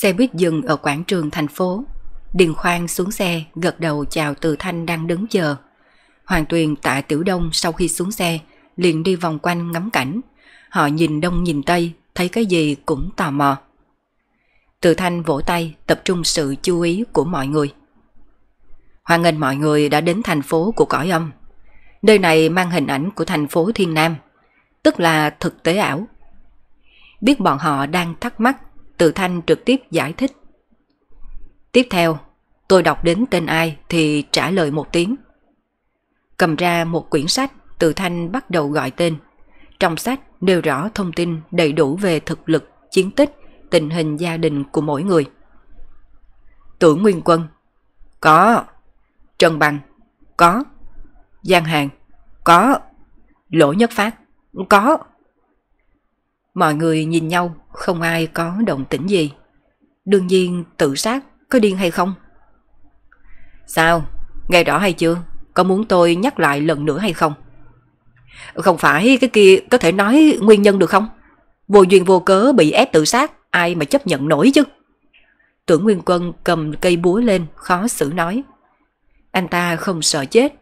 Xe buýt dừng ở quảng trường thành phố. Điền Khoan xuống xe, gật đầu chào Từ Thanh đang đứng chờ. Hoàng Tuyền tại Tiểu Đông sau khi xuống xe, liền đi vòng quanh ngắm cảnh. Họ nhìn đông nhìn tây, thấy cái gì cũng tò mò. Từ Thanh vỗ tay, tập trung sự chú ý của mọi người. Hoan nghênh mọi người đã đến thành phố của cõi âm. Nơi này mang hình ảnh của thành phố Thiên Nam, tức là thực tế ảo. Biết bọn họ đang thắc mắc tự Thanh trực tiếp giải thích. Tiếp theo, tôi đọc đến tên ai thì trả lời một tiếng. Cầm ra một quyển sách, tự Thanh bắt đầu gọi tên. Trong sách nêu rõ thông tin đầy đủ về thực lực, chiến tích, tình hình gia đình của mỗi người. Tưởng Nguyên Quân Có Trần Bằng Có Giang Hàng Có Lỗ Nhất Phát Có Mọi người nhìn nhau, không ai có động tĩnh gì. Đương nhiên tự sát có điên hay không? Sao? Nghe rõ hay chưa? Có muốn tôi nhắc lại lần nữa hay không? Không phải cái kia có thể nói nguyên nhân được không? Vô duyên vô cớ bị ép tự sát, ai mà chấp nhận nổi chứ? Tưởng Nguyên Quân cầm cây búa lên, khó xử nói. Anh ta không sợ chết.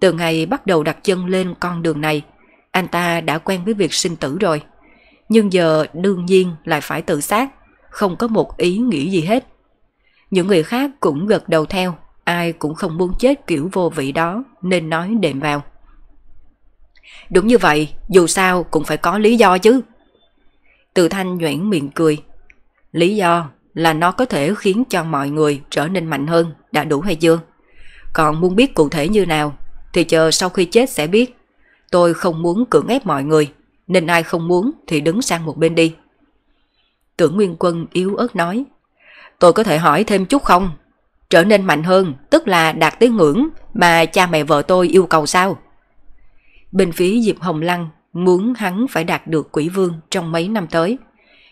Từ ngày bắt đầu đặt chân lên con đường này, anh ta đã quen với việc sinh tử rồi nhưng giờ đương nhiên lại phải tự sát, không có một ý nghĩ gì hết. Những người khác cũng gật đầu theo, ai cũng không muốn chết kiểu vô vị đó nên nói đệm vào. Đúng như vậy, dù sao cũng phải có lý do chứ. Từ thanh nhoảng miệng cười. Lý do là nó có thể khiến cho mọi người trở nên mạnh hơn, đã đủ hay chưa? Còn muốn biết cụ thể như nào thì chờ sau khi chết sẽ biết. Tôi không muốn cưỡng ép mọi người, nên ai không muốn thì đứng sang một bên đi. Tưởng Nguyên Quân yếu ớt nói, tôi có thể hỏi thêm chút không? Trở nên mạnh hơn, tức là đạt tới ngưỡng mà cha mẹ vợ tôi yêu cầu sao? Bên phía Diệp Hồng Lăng muốn hắn phải đạt được quỷ vương trong mấy năm tới.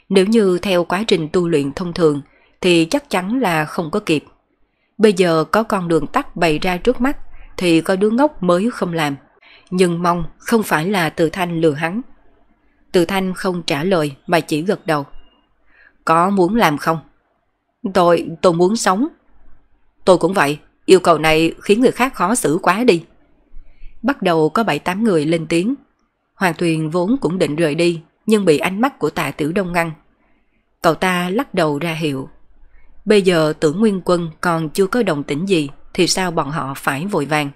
Nếu như theo quá trình tu luyện thông thường thì chắc chắn là không có kịp. Bây giờ có con đường tắt bày ra trước mắt thì có đứa ngốc mới không làm. Nhưng mong không phải là từ thanh lừa hắn từ Thanh không trả lời mà chỉ gật đầu. Có muốn làm không? Tôi, tôi muốn sống. Tôi cũng vậy, yêu cầu này khiến người khác khó xử quá đi. Bắt đầu có bảy tám người lên tiếng. Hoàng Tuyền vốn cũng định rời đi, nhưng bị ánh mắt của tạ tử đông ngăn. Cậu ta lắc đầu ra hiệu. Bây giờ tưởng nguyên quân còn chưa có đồng tĩnh gì, thì sao bọn họ phải vội vàng.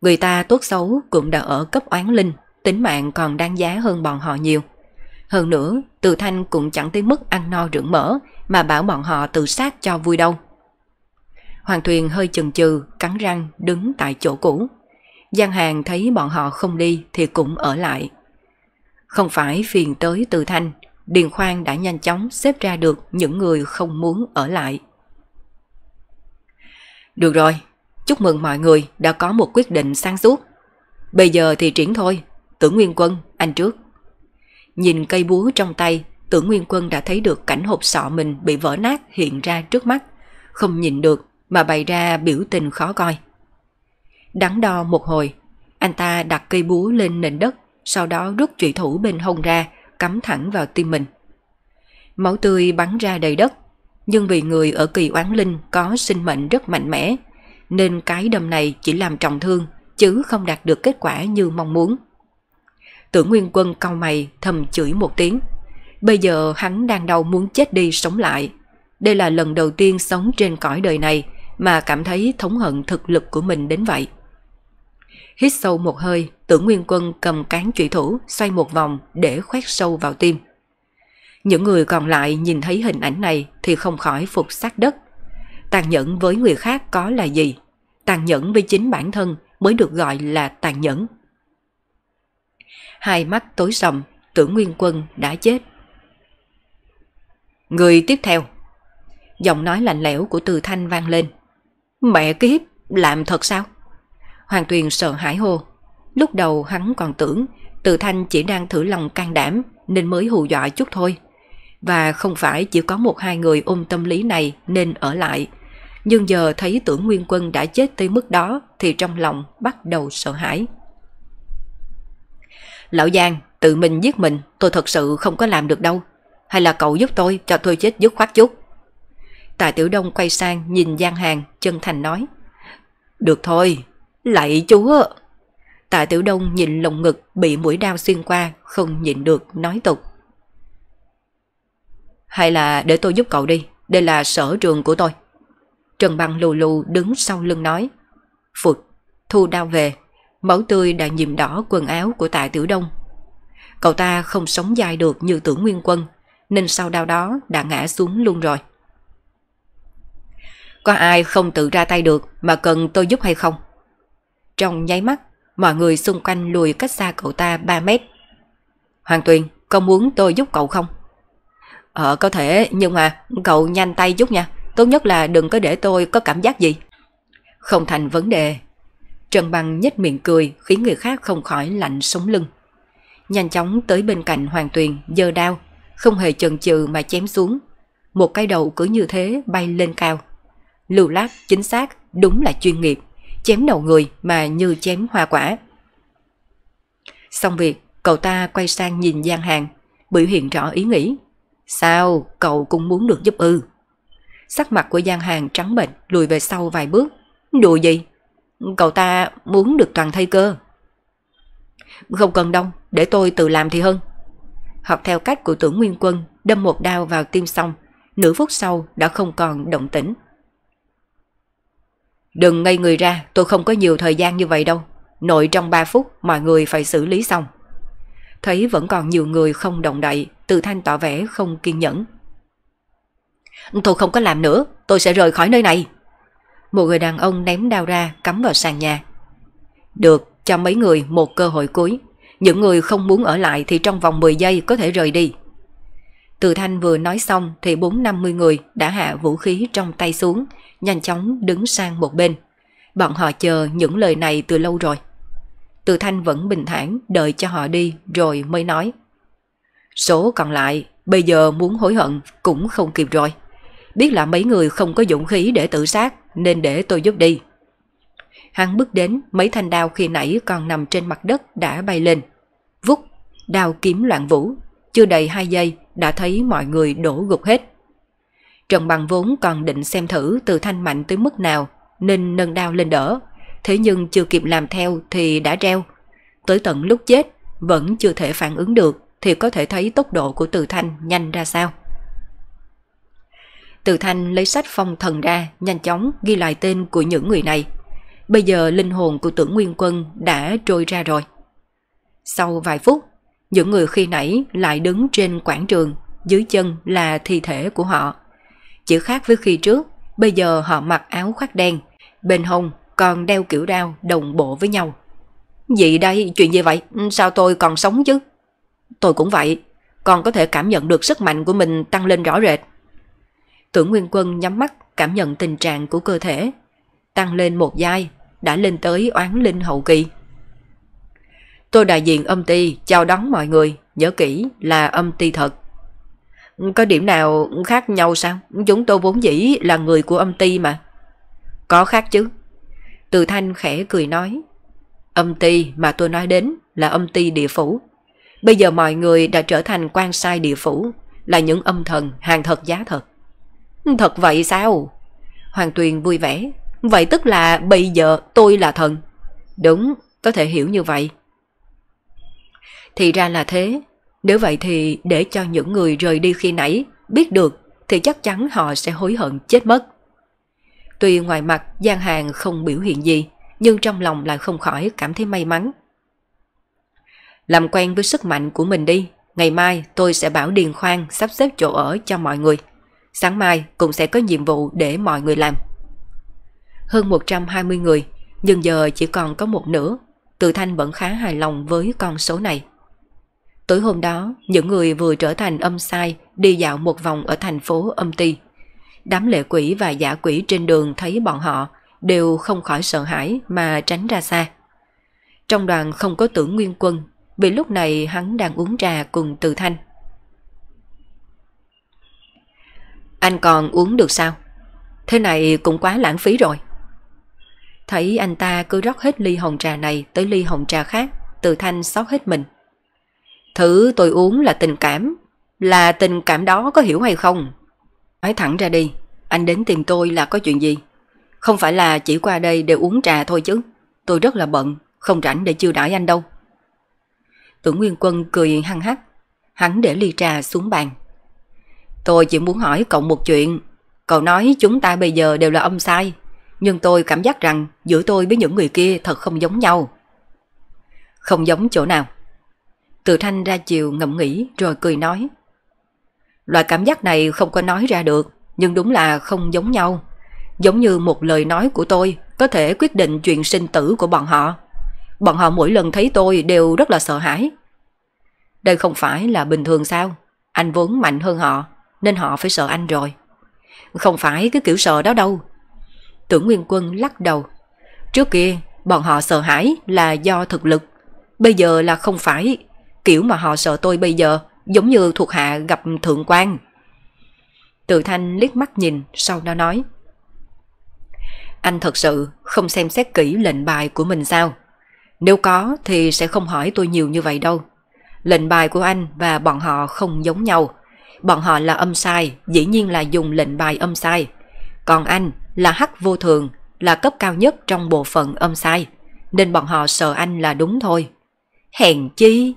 Người ta tốt xấu cũng đã ở cấp oán linh, tính mạng còn đáng giá hơn bọn họ nhiều. Hơn nữa, Từ Thanh cũng chẳng tới mức ăn no rượu mỡ mà bảo bọn họ tự sát cho vui đâu. Hoàng Thuyền hơi chần chừ, cắn răng đứng tại chỗ cũ. Giang Hàng thấy bọn họ không đi thì cũng ở lại. Không phải phiền tới Từ Thanh, Điền Khoan đã nhanh chóng xếp ra được những người không muốn ở lại. Được rồi, chúc mừng mọi người đã có một quyết định sáng suốt. Bây giờ thì triển thôi, Tưởng Nguyên Quân, anh trước. Nhìn cây búa trong tay, tưởng Nguyên Quân đã thấy được cảnh hộp sọ mình bị vỡ nát hiện ra trước mắt. Không nhìn được mà bày ra biểu tình khó coi. Đắn đo một hồi, anh ta đặt cây búa lên nền đất, sau đó rút trụy thủ bên hông ra, cắm thẳng vào tim mình. Máu tươi bắn ra đầy đất, nhưng vì người ở kỳ oán linh có sinh mệnh rất mạnh mẽ, nên cái đâm này chỉ làm trọng thương, chứ không đạt được kết quả như mong muốn. Tưởng Nguyên Quân cau mày thầm chửi một tiếng. Bây giờ hắn đang đau muốn chết đi sống lại. Đây là lần đầu tiên sống trên cõi đời này mà cảm thấy thống hận thực lực của mình đến vậy. Hít sâu một hơi, tưởng Nguyên Quân cầm cán trụy thủ xoay một vòng để khoét sâu vào tim. Những người còn lại nhìn thấy hình ảnh này thì không khỏi phục sát đất. Tàn nhẫn với người khác có là gì? Tàn nhẫn với chính bản thân mới được gọi là tàn nhẫn. Hai mắt tối sầm, tưởng Nguyên Quân đã chết. Người tiếp theo. Giọng nói lạnh lẽo của Từ Thanh vang lên. Mẹ kiếp, làm thật sao? Hoàng Tuyền sợ hãi hô. Lúc đầu hắn còn tưởng Từ Thanh chỉ đang thử lòng can đảm nên mới hù dọa chút thôi. Và không phải chỉ có một hai người ôm tâm lý này nên ở lại. Nhưng giờ thấy tưởng Nguyên Quân đã chết tới mức đó thì trong lòng bắt đầu sợ hãi. Lão Giang, tự mình giết mình, tôi thật sự không có làm được đâu. Hay là cậu giúp tôi cho tôi chết dứt khoát chút. Tạ Tiểu Đông quay sang nhìn Giang Hàng, chân thành nói. Được thôi, lạy chúa. Tạ Tiểu Đông nhìn lồng ngực bị mũi đao xuyên qua, không nhịn được, nói tục. Hay là để tôi giúp cậu đi, đây là sở trường của tôi. Trần Băng lù lù đứng sau lưng nói. Phụt, thu đao về, máu tươi đã nhìm đỏ quần áo của Tạ Tiểu Đông. Cậu ta không sống dài được như tưởng Nguyên Quân, nên sau đau đó đã ngã xuống luôn rồi. Có ai không tự ra tay được mà cần tôi giúp hay không? Trong nháy mắt, mọi người xung quanh lùi cách xa cậu ta 3 mét. Hoàng Tuyền, cậu muốn tôi giúp cậu không? Ờ có thể, nhưng mà cậu nhanh tay giúp nha. Tốt nhất là đừng có để tôi có cảm giác gì. Không thành vấn đề. Trần bằng nhếch miệng cười khiến người khác không khỏi lạnh sống lưng. Nhanh chóng tới bên cạnh Hoàng Tuyền, giơ đao, không hề chần chừ mà chém xuống. Một cái đầu cứ như thế bay lên cao. Lưu lát chính xác, đúng là chuyên nghiệp, chém đầu người mà như chém hoa quả. Xong việc, cậu ta quay sang nhìn Giang Hàng, biểu hiện rõ ý nghĩ. Sao, cậu cũng muốn được giúp ư? Sắc mặt của Giang Hàng trắng bệnh, lùi về sau vài bước. Đùa gì? Cậu ta muốn được toàn thay cơ. Không cần đâu, để tôi tự làm thì hơn. Học theo cách của tưởng Nguyên Quân, đâm một đao vào tim xong, nửa phút sau đã không còn động tĩnh. Đừng ngây người ra, tôi không có nhiều thời gian như vậy đâu. Nội trong 3 phút mọi người phải xử lý xong. Thấy vẫn còn nhiều người không động đậy, Từ Thanh tỏ vẻ không kiên nhẫn. Tôi không có làm nữa, tôi sẽ rời khỏi nơi này. Một người đàn ông ném đao ra cắm vào sàn nhà. Được, cho mấy người một cơ hội cuối. Những người không muốn ở lại thì trong vòng 10 giây có thể rời đi. Từ Thanh vừa nói xong thì 4-50 người đã hạ vũ khí trong tay xuống, nhanh chóng đứng sang một bên. Bọn họ chờ những lời này từ lâu rồi. Từ Thanh vẫn bình thản đợi cho họ đi rồi mới nói. Số còn lại bây giờ muốn hối hận cũng không kịp rồi. Biết là mấy người không có dũng khí để tự sát nên để tôi giúp đi. Hắn bước đến mấy thanh đao khi nãy còn nằm trên mặt đất đã bay lên. Vút, đao kiếm loạn vũ. Chưa đầy hai giây đã thấy mọi người đổ gục hết. Trần Bằng vốn còn định xem thử từ thanh mạnh tới mức nào nên nâng đao lên đỡ. Thế nhưng chưa kịp làm theo thì đã treo. Tới tận lúc chết vẫn chưa thể phản ứng được thì có thể thấy tốc độ của từ thanh nhanh ra sao. Từ thanh lấy sách phong thần ra nhanh chóng ghi lại tên của những người này. Bây giờ linh hồn của tưởng nguyên quân đã trôi ra rồi. Sau vài phút, những người khi nãy lại đứng trên quảng trường, dưới chân là thi thể của họ. Chỉ khác với khi trước, bây giờ họ mặc áo khoác đen, bên hông còn đeo kiểu đao đồng bộ với nhau. Gì đây, chuyện gì vậy? Sao tôi còn sống chứ? Tôi cũng vậy, còn có thể cảm nhận được sức mạnh của mình tăng lên rõ rệt. Tưởng Nguyên Quân nhắm mắt cảm nhận tình trạng của cơ thể. Tăng lên một giai, đã lên tới oán linh hậu kỳ. Tôi đại diện âm ty chào đón mọi người, nhớ kỹ là âm ty thật. Có điểm nào khác nhau sao? Chúng tôi vốn dĩ là người của âm ty mà. Có khác chứ. Từ thanh khẽ cười nói. Âm ty mà tôi nói đến là âm ty địa phủ. Bây giờ mọi người đã trở thành quan sai địa phủ, là những âm thần hàng thật giá thật. Thật vậy sao? Hoàng Tuyền vui vẻ. Vậy tức là bây giờ tôi là thần. Đúng, có thể hiểu như vậy. Thì ra là thế. Nếu vậy thì để cho những người rời đi khi nãy biết được thì chắc chắn họ sẽ hối hận chết mất. Tuy ngoài mặt Giang Hàng không biểu hiện gì, nhưng trong lòng lại không khỏi cảm thấy may mắn. Làm quen với sức mạnh của mình đi, ngày mai tôi sẽ bảo Điền Khoan sắp xếp chỗ ở cho mọi người. Sáng mai cũng sẽ có nhiệm vụ để mọi người làm. Hơn 120 người, nhưng giờ chỉ còn có một nửa, Từ Thanh vẫn khá hài lòng với con số này. Tối hôm đó, những người vừa trở thành âm sai đi dạo một vòng ở thành phố âm ti. Đám lệ quỷ và giả quỷ trên đường thấy bọn họ đều không khỏi sợ hãi mà tránh ra xa. Trong đoàn không có tưởng nguyên quân, vì lúc này hắn đang uống trà cùng Từ Thanh. Anh còn uống được sao? Thế này cũng quá lãng phí rồi. Thấy anh ta cứ rót hết ly hồng trà này tới ly hồng trà khác, Từ Thanh xót hết mình. Thứ tôi uống là tình cảm, là tình cảm đó có hiểu hay không? Nói thẳng ra đi, anh đến tìm tôi là có chuyện gì? Không phải là chỉ qua đây để uống trà thôi chứ. Tôi rất là bận, không rảnh để chiêu đãi anh đâu. Tưởng Nguyên Quân cười hăng hắc, hắn để ly trà xuống bàn. Tôi chỉ muốn hỏi cậu một chuyện. Cậu nói chúng ta bây giờ đều là âm sai, nhưng tôi cảm giác rằng giữa tôi với những người kia thật không giống nhau. Không giống chỗ nào? Từ thanh ra chiều ngậm nghĩ rồi cười nói. Loại cảm giác này không có nói ra được, nhưng đúng là không giống nhau. Giống như một lời nói của tôi có thể quyết định chuyện sinh tử của bọn họ. Bọn họ mỗi lần thấy tôi đều rất là sợ hãi. Đây không phải là bình thường sao? Anh vốn mạnh hơn họ, nên họ phải sợ anh rồi. Không phải cái kiểu sợ đó đâu. Tưởng Nguyên Quân lắc đầu. Trước kia, bọn họ sợ hãi là do thực lực. Bây giờ là không phải. Kiểu mà họ sợ tôi bây giờ giống như thuộc hạ gặp thượng quan. Tự thanh liếc mắt nhìn, sau đó nói. Anh thật sự không xem xét kỹ lệnh bài của mình sao? Nếu có thì sẽ không hỏi tôi nhiều như vậy đâu. Lệnh bài của anh và bọn họ không giống nhau. Bọn họ là âm sai, dĩ nhiên là dùng lệnh bài âm sai. Còn anh là hắc vô thường, là cấp cao nhất trong bộ phận âm sai. Nên bọn họ sợ anh là đúng thôi. Hèn chi!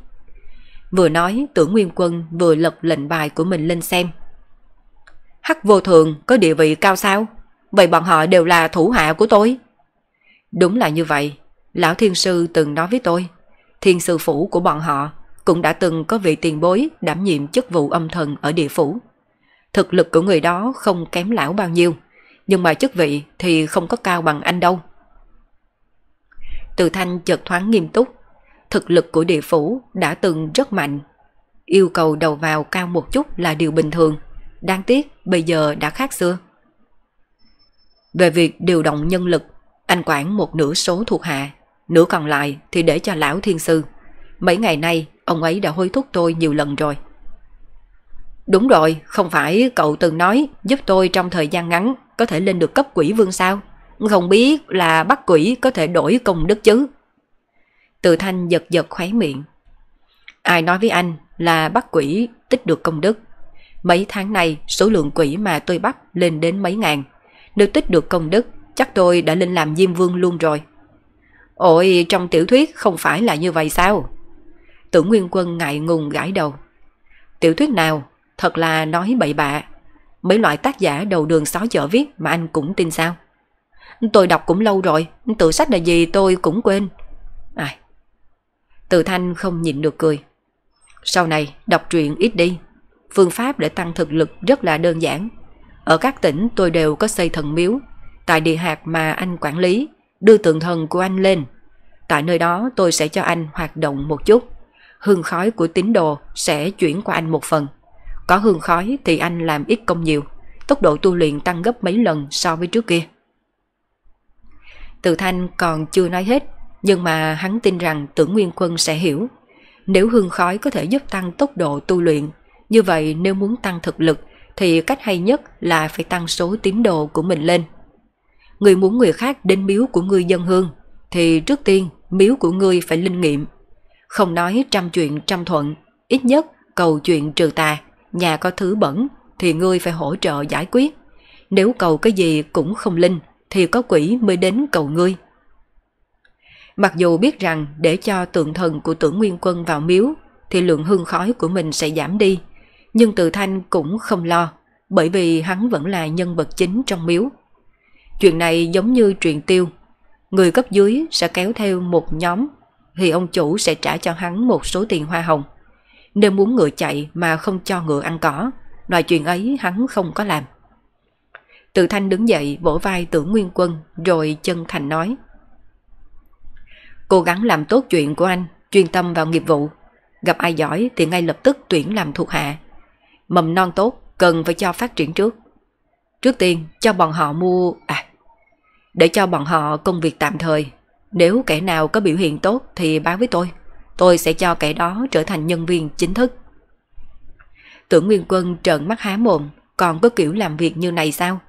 Vừa nói tưởng Nguyên Quân vừa lật lệnh bài của mình lên xem. Hắc vô thường có địa vị cao sao? Vậy bọn họ đều là thủ hạ của tôi. Đúng là như vậy. Lão Thiên Sư từng nói với tôi. Thiên sư phủ của bọn họ cũng đã từng có vị tiền bối đảm nhiệm chức vụ âm thần ở địa phủ. Thực lực của người đó không kém lão bao nhiêu, nhưng mà chức vị thì không có cao bằng anh đâu. Từ thanh chợt thoáng nghiêm túc, thực lực của địa phủ đã từng rất mạnh. Yêu cầu đầu vào cao một chút là điều bình thường, đáng tiếc bây giờ đã khác xưa. Về việc điều động nhân lực, anh quản một nửa số thuộc hạ, nửa còn lại thì để cho lão thiên sư. Mấy ngày nay ông ấy đã hối thúc tôi nhiều lần rồi. Đúng rồi, không phải cậu từng nói giúp tôi trong thời gian ngắn có thể lên được cấp quỷ vương sao? Không biết là bắt quỷ có thể đổi công đức chứ. Từ thanh giật giật khóe miệng. Ai nói với anh là bắt quỷ tích được công đức. Mấy tháng này số lượng quỷ mà tôi bắt lên đến mấy ngàn. Nếu tích được công đức chắc tôi đã lên làm Diêm Vương luôn rồi. Ôi trong tiểu thuyết không phải là như vậy sao? Tưởng Nguyên Quân ngại ngùng gãi đầu. Tiểu thuyết nào? Thật là nói bậy bạ. Mấy loại tác giả đầu đường xó chợ viết mà anh cũng tin sao? Tôi đọc cũng lâu rồi, tự sách là gì tôi cũng quên. À, từ thanh không nhịn được cười. Sau này đọc truyện ít đi. Phương pháp để tăng thực lực rất là đơn giản. Ở các tỉnh tôi đều có xây thần miếu. Tại địa hạt mà anh quản lý, đưa tượng thần của anh lên. Tại nơi đó tôi sẽ cho anh hoạt động một chút. Hương khói của tín đồ sẽ chuyển qua anh một phần. Có hương khói thì anh làm ít công nhiều. Tốc độ tu luyện tăng gấp mấy lần so với trước kia. Từ thanh còn chưa nói hết nhưng mà hắn tin rằng tưởng Nguyên Quân sẽ hiểu. Nếu hương khói có thể giúp tăng tốc độ tu luyện, như vậy nếu muốn tăng thực lực thì cách hay nhất là phải tăng số tín đồ của mình lên. Người muốn người khác đến miếu của người dân hương, thì trước tiên miếu của ngươi phải linh nghiệm. Không nói trăm chuyện trăm thuận, ít nhất cầu chuyện trừ tà, nhà có thứ bẩn thì ngươi phải hỗ trợ giải quyết. Nếu cầu cái gì cũng không linh thì có quỷ mới đến cầu ngươi. Mặc dù biết rằng để cho tượng thần của tưởng nguyên quân vào miếu thì lượng hương khói của mình sẽ giảm đi, nhưng từ thanh cũng không lo, bởi vì hắn vẫn là nhân vật chính trong miếu. Chuyện này giống như truyền tiêu, người cấp dưới sẽ kéo theo một nhóm thì ông chủ sẽ trả cho hắn một số tiền hoa hồng. Nếu muốn ngựa chạy mà không cho ngựa ăn cỏ, loại chuyện ấy hắn không có làm. Từ thanh đứng dậy vỗ vai tưởng nguyên quân rồi chân thành nói Cố gắng làm tốt chuyện của anh, chuyên tâm vào nghiệp vụ. Gặp ai giỏi thì ngay lập tức tuyển làm thuộc hạ. Mầm non tốt cần phải cho phát triển trước. Trước tiên cho bọn họ mua... À, để cho bọn họ công việc tạm thời. Nếu kẻ nào có biểu hiện tốt thì báo với tôi. Tôi sẽ cho kẻ đó trở thành nhân viên chính thức. Tưởng Nguyên Quân trợn mắt há mồm, còn có kiểu làm việc như này sao?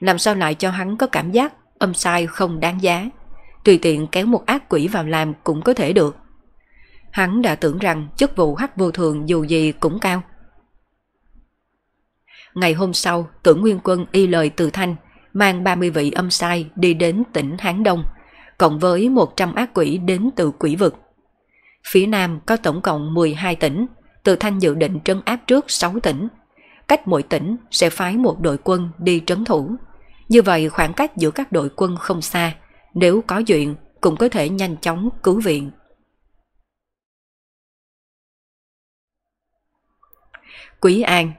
Làm sao lại cho hắn có cảm giác âm sai không đáng giá? Tùy tiện kéo một ác quỷ vào làm cũng có thể được. Hắn đã tưởng rằng chức vụ hắc vô thường dù gì cũng cao. Ngày hôm sau, tưởng Nguyên Quân y lời từ thanh, mang 30 vị âm sai đi đến tỉnh Hán Đông, cộng với 100 ác quỷ đến từ quỷ vực. Phía Nam có tổng cộng 12 tỉnh, từ thanh dự định trấn áp trước 6 tỉnh. Cách mỗi tỉnh sẽ phái một đội quân đi trấn thủ. Như vậy khoảng cách giữa các đội quân không xa, nếu có chuyện cũng có thể nhanh chóng cứu viện. Quý An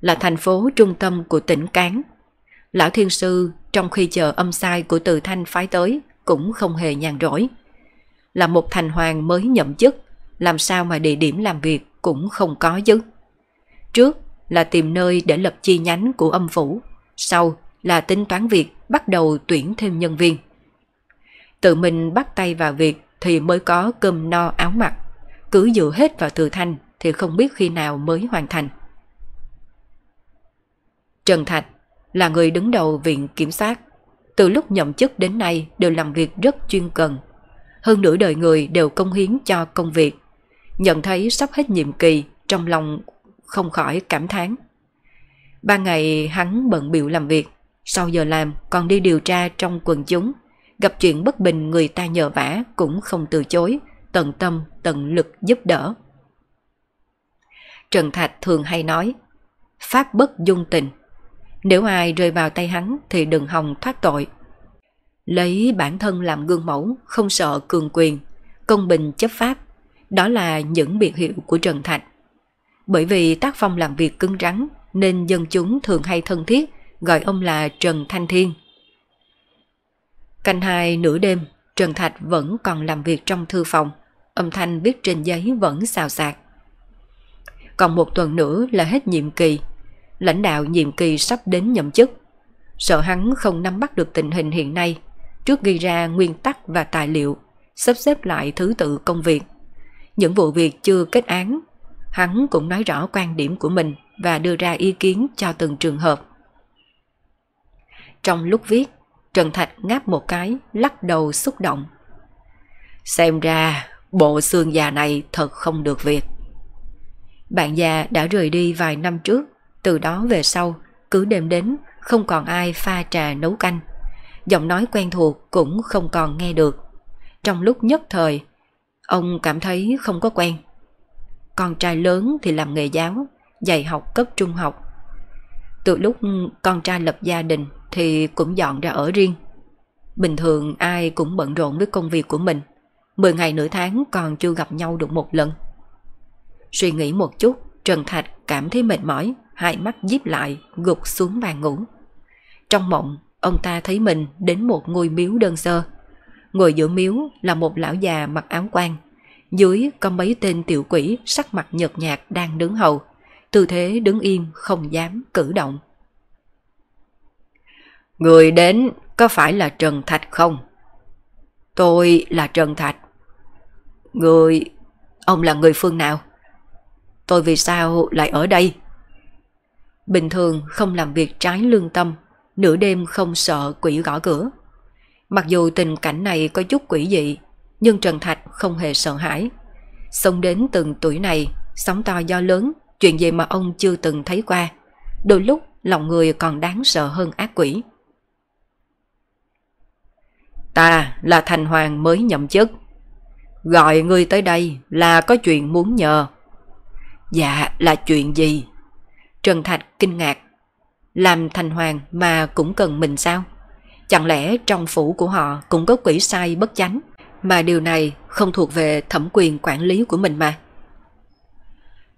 là thành phố trung tâm của tỉnh Cán. Lão Thiên Sư trong khi chờ âm sai của Từ Thanh phái tới cũng không hề nhàn rỗi. Là một thành hoàng mới nhậm chức, làm sao mà địa điểm làm việc cũng không có chứ. Trước là tìm nơi để lập chi nhánh của âm phủ, sau là tính toán việc bắt đầu tuyển thêm nhân viên. Tự mình bắt tay vào việc thì mới có cơm no áo mặc, cứ dựa hết vào Từ Thanh thì không biết khi nào mới hoàn thành. Trần Thạch là người đứng đầu viện kiểm soát. Từ lúc nhậm chức đến nay đều làm việc rất chuyên cần. Hơn nửa đời người đều công hiến cho công việc. Nhận thấy sắp hết nhiệm kỳ, trong lòng không khỏi cảm thán. Ba ngày hắn bận biểu làm việc, sau giờ làm còn đi điều tra trong quần chúng. Gặp chuyện bất bình người ta nhờ vả cũng không từ chối, tận tâm, tận lực giúp đỡ. Trần Thạch thường hay nói, Pháp bất dung tình, nếu ai rơi vào tay hắn thì đừng hòng thoát tội. Lấy bản thân làm gương mẫu, không sợ cường quyền, công bình chấp pháp, đó là những biệt hiệu của Trần Thạch. Bởi vì tác phong làm việc cứng rắn nên dân chúng thường hay thân thiết gọi ông là Trần Thanh Thiên. Canh hai nửa đêm, Trần Thạch vẫn còn làm việc trong thư phòng, âm thanh viết trên giấy vẫn xào xạc. Còn một tuần nữa là hết nhiệm kỳ, lãnh đạo nhiệm kỳ sắp đến nhậm chức. Sợ hắn không nắm bắt được tình hình hiện nay, trước ghi ra nguyên tắc và tài liệu, sắp xếp lại thứ tự công việc. Những vụ việc chưa kết án, hắn cũng nói rõ quan điểm của mình và đưa ra ý kiến cho từng trường hợp. Trong lúc viết, Trần Thạch ngáp một cái, lắc đầu xúc động. Xem ra, bộ xương già này thật không được việc. Bạn già đã rời đi vài năm trước, từ đó về sau, cứ đêm đến không còn ai pha trà nấu canh. Giọng nói quen thuộc cũng không còn nghe được. Trong lúc nhất thời, ông cảm thấy không có quen. Con trai lớn thì làm nghề giáo, dạy học cấp trung học. Từ lúc con trai lập gia đình thì cũng dọn ra ở riêng. Bình thường ai cũng bận rộn với công việc của mình. Mười ngày nửa tháng còn chưa gặp nhau được một lần. Suy nghĩ một chút, Trần Thạch cảm thấy mệt mỏi, hai mắt díp lại, gục xuống bàn ngủ. Trong mộng, ông ta thấy mình đến một ngôi miếu đơn sơ. Ngồi giữa miếu là một lão già mặc áo quan. Dưới có mấy tên tiểu quỷ sắc mặt nhợt nhạt đang đứng hầu. Tư thế đứng im không dám cử động. Người đến có phải là Trần Thạch không? Tôi là Trần Thạch. Người... Ông là người phương nào? Tôi vì sao lại ở đây? Bình thường không làm việc trái lương tâm, nửa đêm không sợ quỷ gõ cửa. Mặc dù tình cảnh này có chút quỷ dị, nhưng Trần Thạch không hề sợ hãi. Sống đến từng tuổi này, sóng to do lớn, chuyện gì mà ông chưa từng thấy qua. Đôi lúc lòng người còn đáng sợ hơn ác quỷ. Ta là thành hoàng mới nhậm chức. Gọi ngươi tới đây là có chuyện muốn nhờ. Dạ là chuyện gì? Trần Thạch kinh ngạc. Làm thành hoàng mà cũng cần mình sao? Chẳng lẽ trong phủ của họ cũng có quỷ sai bất chánh, mà điều này không thuộc về thẩm quyền quản lý của mình mà?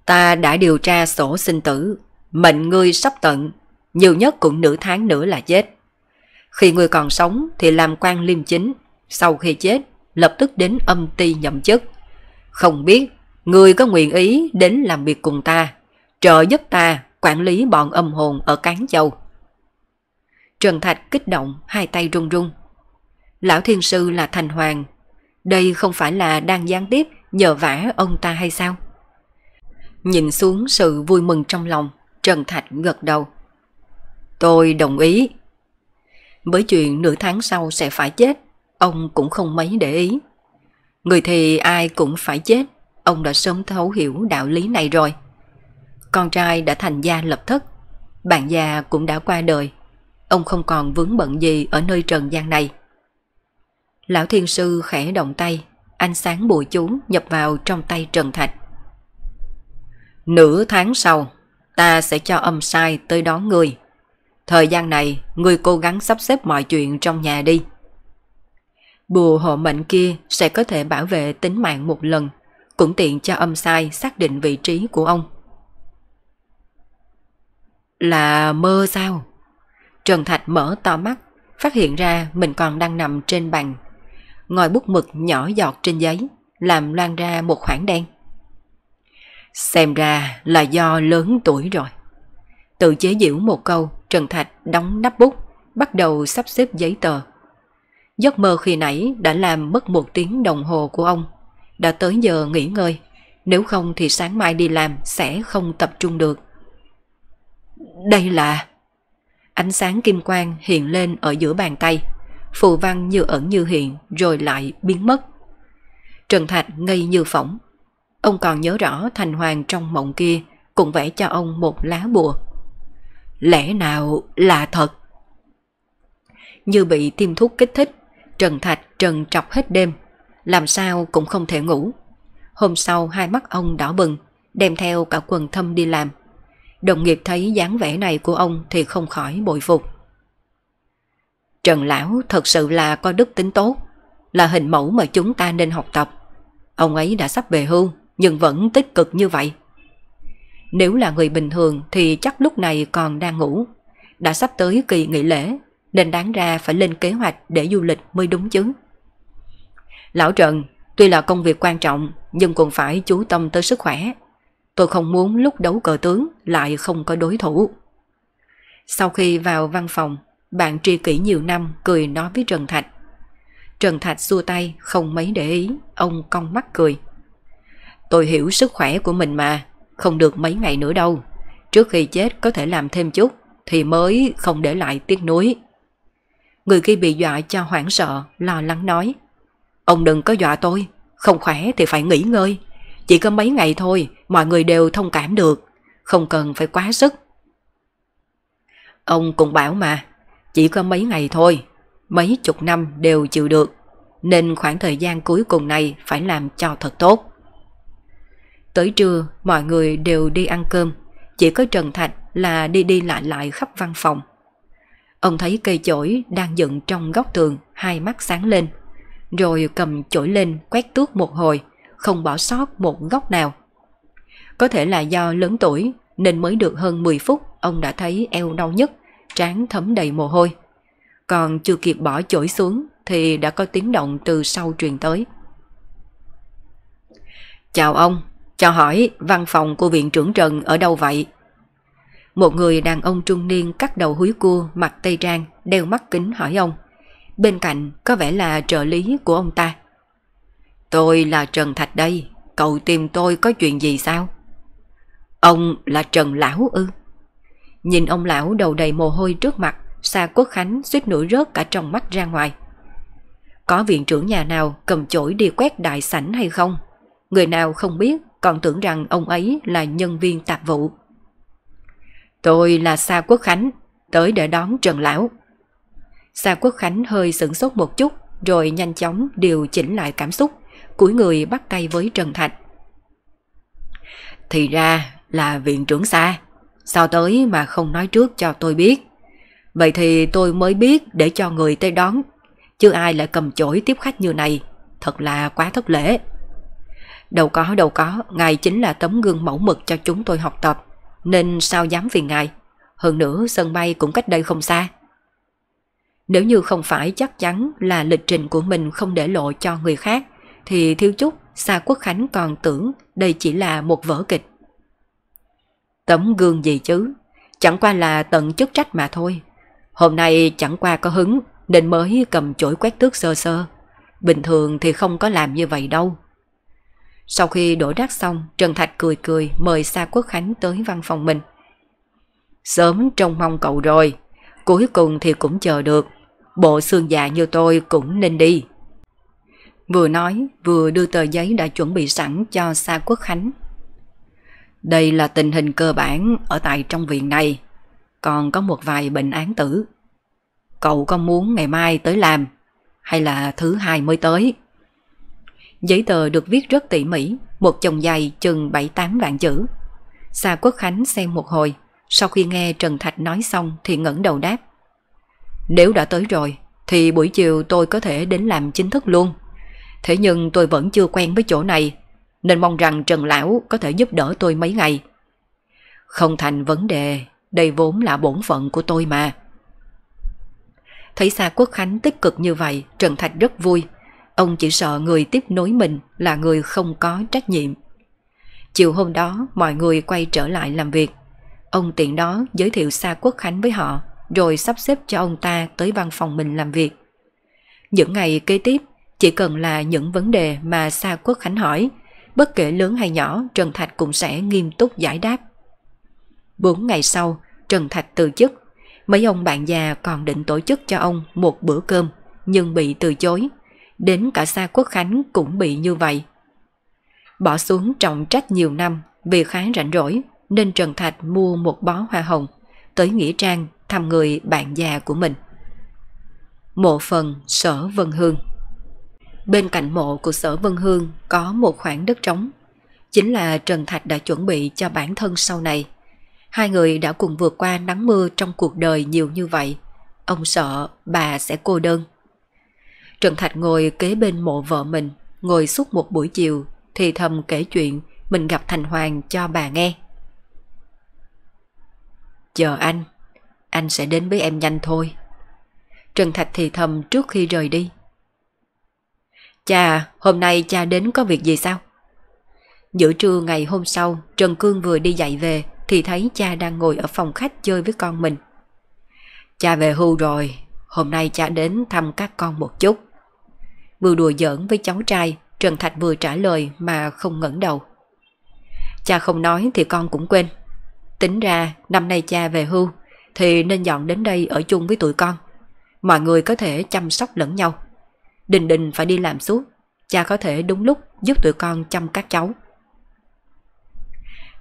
Ta đã điều tra sổ sinh tử, mệnh ngươi sắp tận, nhiều nhất cũng nửa tháng nữa là chết. Khi ngươi còn sống thì làm quan liêm chính, sau khi chết lập tức đến âm ty nhậm chức. Không biết, người có nguyện ý đến làm việc cùng ta, trợ giúp ta quản lý bọn âm hồn ở Cán Châu. Trần Thạch kích động, hai tay run run. Lão Thiên Sư là thành hoàng, đây không phải là đang gián tiếp nhờ vả ông ta hay sao? Nhìn xuống sự vui mừng trong lòng, Trần Thạch gật đầu. Tôi đồng ý. Với chuyện nửa tháng sau sẽ phải chết, ông cũng không mấy để ý. Người thì ai cũng phải chết, ông đã sớm thấu hiểu đạo lý này rồi. Con trai đã thành gia lập thất, bạn già cũng đã qua đời. Ông không còn vướng bận gì ở nơi trần gian này. Lão thiên sư khẽ động tay, ánh sáng bùi chú nhập vào trong tay Trần Thạch. Nửa tháng sau, ta sẽ cho âm sai tới đón người. Thời gian này, người cố gắng sắp xếp mọi chuyện trong nhà đi. Bùa hộ mệnh kia sẽ có thể bảo vệ tính mạng một lần, cũng tiện cho âm sai xác định vị trí của ông. Là mơ sao? Trần Thạch mở to mắt, phát hiện ra mình còn đang nằm trên bàn. Ngòi bút mực nhỏ giọt trên giấy, làm loan ra một khoảng đen. Xem ra là do lớn tuổi rồi. Tự chế giễu một câu, Trần Thạch đóng nắp bút, bắt đầu sắp xếp giấy tờ. Giấc mơ khi nãy đã làm mất một tiếng đồng hồ của ông. Đã tới giờ nghỉ ngơi, nếu không thì sáng mai đi làm sẽ không tập trung được. Đây là... Ánh sáng kim quang hiện lên ở giữa bàn tay, phù văn như ẩn như hiện rồi lại biến mất. Trần Thạch ngây như phỏng. Ông còn nhớ rõ thành hoàng trong mộng kia cũng vẽ cho ông một lá bùa. Lẽ nào là thật? Như bị tiêm thuốc kích thích, Trần Thạch trần trọc hết đêm, làm sao cũng không thể ngủ. Hôm sau hai mắt ông đỏ bừng, đem theo cả quần thâm đi làm. Đồng nghiệp thấy dáng vẻ này của ông thì không khỏi bội phục. Trần Lão thật sự là có đức tính tốt, là hình mẫu mà chúng ta nên học tập. Ông ấy đã sắp về hưu, nhưng vẫn tích cực như vậy. Nếu là người bình thường thì chắc lúc này còn đang ngủ. Đã sắp tới kỳ nghỉ lễ, nên đáng ra phải lên kế hoạch để du lịch mới đúng chứ. Lão Trần, tuy là công việc quan trọng, nhưng còn phải chú tâm tới sức khỏe. Tôi không muốn lúc đấu cờ tướng lại không có đối thủ. Sau khi vào văn phòng, bạn tri kỷ nhiều năm cười nói với Trần Thạch. Trần Thạch xua tay, không mấy để ý, ông cong mắt cười. Tôi hiểu sức khỏe của mình mà, không được mấy ngày nữa đâu. Trước khi chết có thể làm thêm chút, thì mới không để lại tiếc nuối. Người kia bị dọa cho hoảng sợ, lo lắng nói. Ông đừng có dọa tôi, không khỏe thì phải nghỉ ngơi. Chỉ có mấy ngày thôi, mọi người đều thông cảm được, không cần phải quá sức. Ông cũng bảo mà, chỉ có mấy ngày thôi, mấy chục năm đều chịu được, nên khoảng thời gian cuối cùng này phải làm cho thật tốt. Tới trưa, mọi người đều đi ăn cơm, chỉ có Trần Thạch là đi đi lại lại khắp văn phòng. Ông thấy cây chổi đang dựng trong góc tường, hai mắt sáng lên, rồi cầm chổi lên quét tuốt một hồi, không bỏ sót một góc nào. Có thể là do lớn tuổi nên mới được hơn 10 phút ông đã thấy eo đau nhất, trán thấm đầy mồ hôi. Còn chưa kịp bỏ chổi xuống thì đã có tiếng động từ sau truyền tới. Chào ông, cho hỏi văn phòng của viện trưởng Trần ở đâu vậy? Một người đàn ông trung niên cắt đầu húi cua mặc tây trang, đeo mắt kính hỏi ông. Bên cạnh có vẻ là trợ lý của ông ta. Tôi là Trần Thạch đây, cậu tìm tôi có chuyện gì sao? Ông là Trần Lão ư? Nhìn ông lão đầu đầy mồ hôi trước mặt, Sa Quốc Khánh suýt nổi rớt cả trong mắt ra ngoài. Có viện trưởng nhà nào cầm chổi đi quét đại sảnh hay không? Người nào không biết còn tưởng rằng ông ấy là nhân viên tạp vụ. Tôi là Sa Quốc Khánh, tới để đón Trần Lão. Sa Quốc Khánh hơi sửng sốt một chút, rồi nhanh chóng điều chỉnh lại cảm xúc, cúi người bắt tay với Trần Thạch. Thì ra là viện trưởng Sa, sao tới mà không nói trước cho tôi biết. Vậy thì tôi mới biết để cho người tới đón, chứ ai lại cầm chổi tiếp khách như này, thật là quá thất lễ. Đâu có đâu có, ngài chính là tấm gương mẫu mực cho chúng tôi học tập, nên sao dám phiền ngài. Hơn nữa sân bay cũng cách đây không xa. Nếu như không phải chắc chắn là lịch trình của mình không để lộ cho người khác, thì thiếu chút Sa Quốc Khánh còn tưởng đây chỉ là một vở kịch. Tấm gương gì chứ, chẳng qua là tận chức trách mà thôi. Hôm nay chẳng qua có hứng nên mới cầm chổi quét tước sơ sơ. Bình thường thì không có làm như vậy đâu. Sau khi đổ rác xong, Trần Thạch cười cười mời Sa Quốc Khánh tới văn phòng mình. Sớm trông mong cậu rồi, cuối cùng thì cũng chờ được. Bộ xương già như tôi cũng nên đi. Vừa nói, vừa đưa tờ giấy đã chuẩn bị sẵn cho Sa Quốc Khánh. Đây là tình hình cơ bản ở tại trong viện này. Còn có một vài bệnh án tử. Cậu có muốn ngày mai tới làm hay là thứ hai mới tới? Giấy tờ được viết rất tỉ mỉ, một chồng dài chừng 7-8 vạn chữ. Sa Quốc Khánh xem một hồi, sau khi nghe Trần Thạch nói xong thì ngẩng đầu đáp. Nếu đã tới rồi, thì buổi chiều tôi có thể đến làm chính thức luôn. Thế nhưng tôi vẫn chưa quen với chỗ này, nên mong rằng Trần Lão có thể giúp đỡ tôi mấy ngày. Không thành vấn đề, đây vốn là bổn phận của tôi mà. Thấy Sa Quốc Khánh tích cực như vậy, Trần Thạch rất vui. Ông chỉ sợ người tiếp nối mình là người không có trách nhiệm. Chiều hôm đó, mọi người quay trở lại làm việc. Ông tiện đó giới thiệu Sa Quốc Khánh với họ, rồi sắp xếp cho ông ta tới văn phòng mình làm việc. Những ngày kế tiếp, chỉ cần là những vấn đề mà Sa Quốc Khánh hỏi, bất kể lớn hay nhỏ, Trần Thạch cũng sẽ nghiêm túc giải đáp. Bốn ngày sau, Trần Thạch từ chức. Mấy ông bạn già còn định tổ chức cho ông một bữa cơm, nhưng bị từ chối. Đến cả Sa Quốc Khánh cũng bị như vậy. Bỏ xuống trọng trách nhiều năm vì khá rảnh rỗi, nên Trần Thạch mua một bó hoa hồng, tới Nghĩa Trang thăm người bạn già của mình. Mộ phần Sở Vân Hương Bên cạnh mộ của Sở Vân Hương có một khoảng đất trống. Chính là Trần Thạch đã chuẩn bị cho bản thân sau này. Hai người đã cùng vượt qua nắng mưa trong cuộc đời nhiều như vậy. Ông sợ bà sẽ cô đơn. Trần Thạch ngồi kế bên mộ vợ mình, ngồi suốt một buổi chiều, thì thầm kể chuyện mình gặp Thành Hoàng cho bà nghe. Chờ anh, anh sẽ đến với em nhanh thôi. Trần Thạch thì thầm trước khi rời đi. Cha, hôm nay cha đến có việc gì sao? Giữa trưa ngày hôm sau, Trần Cương vừa đi dạy về thì thấy cha đang ngồi ở phòng khách chơi với con mình. Cha về hưu rồi, hôm nay cha đến thăm các con một chút. Vừa đùa giỡn với cháu trai, Trần Thạch vừa trả lời mà không ngẩng đầu. Cha không nói thì con cũng quên. Tính ra năm nay cha về hưu thì nên dọn đến đây ở chung với tụi con. Mọi người có thể chăm sóc lẫn nhau. Đình Đình phải đi làm suốt, cha có thể đúng lúc giúp tụi con chăm các cháu.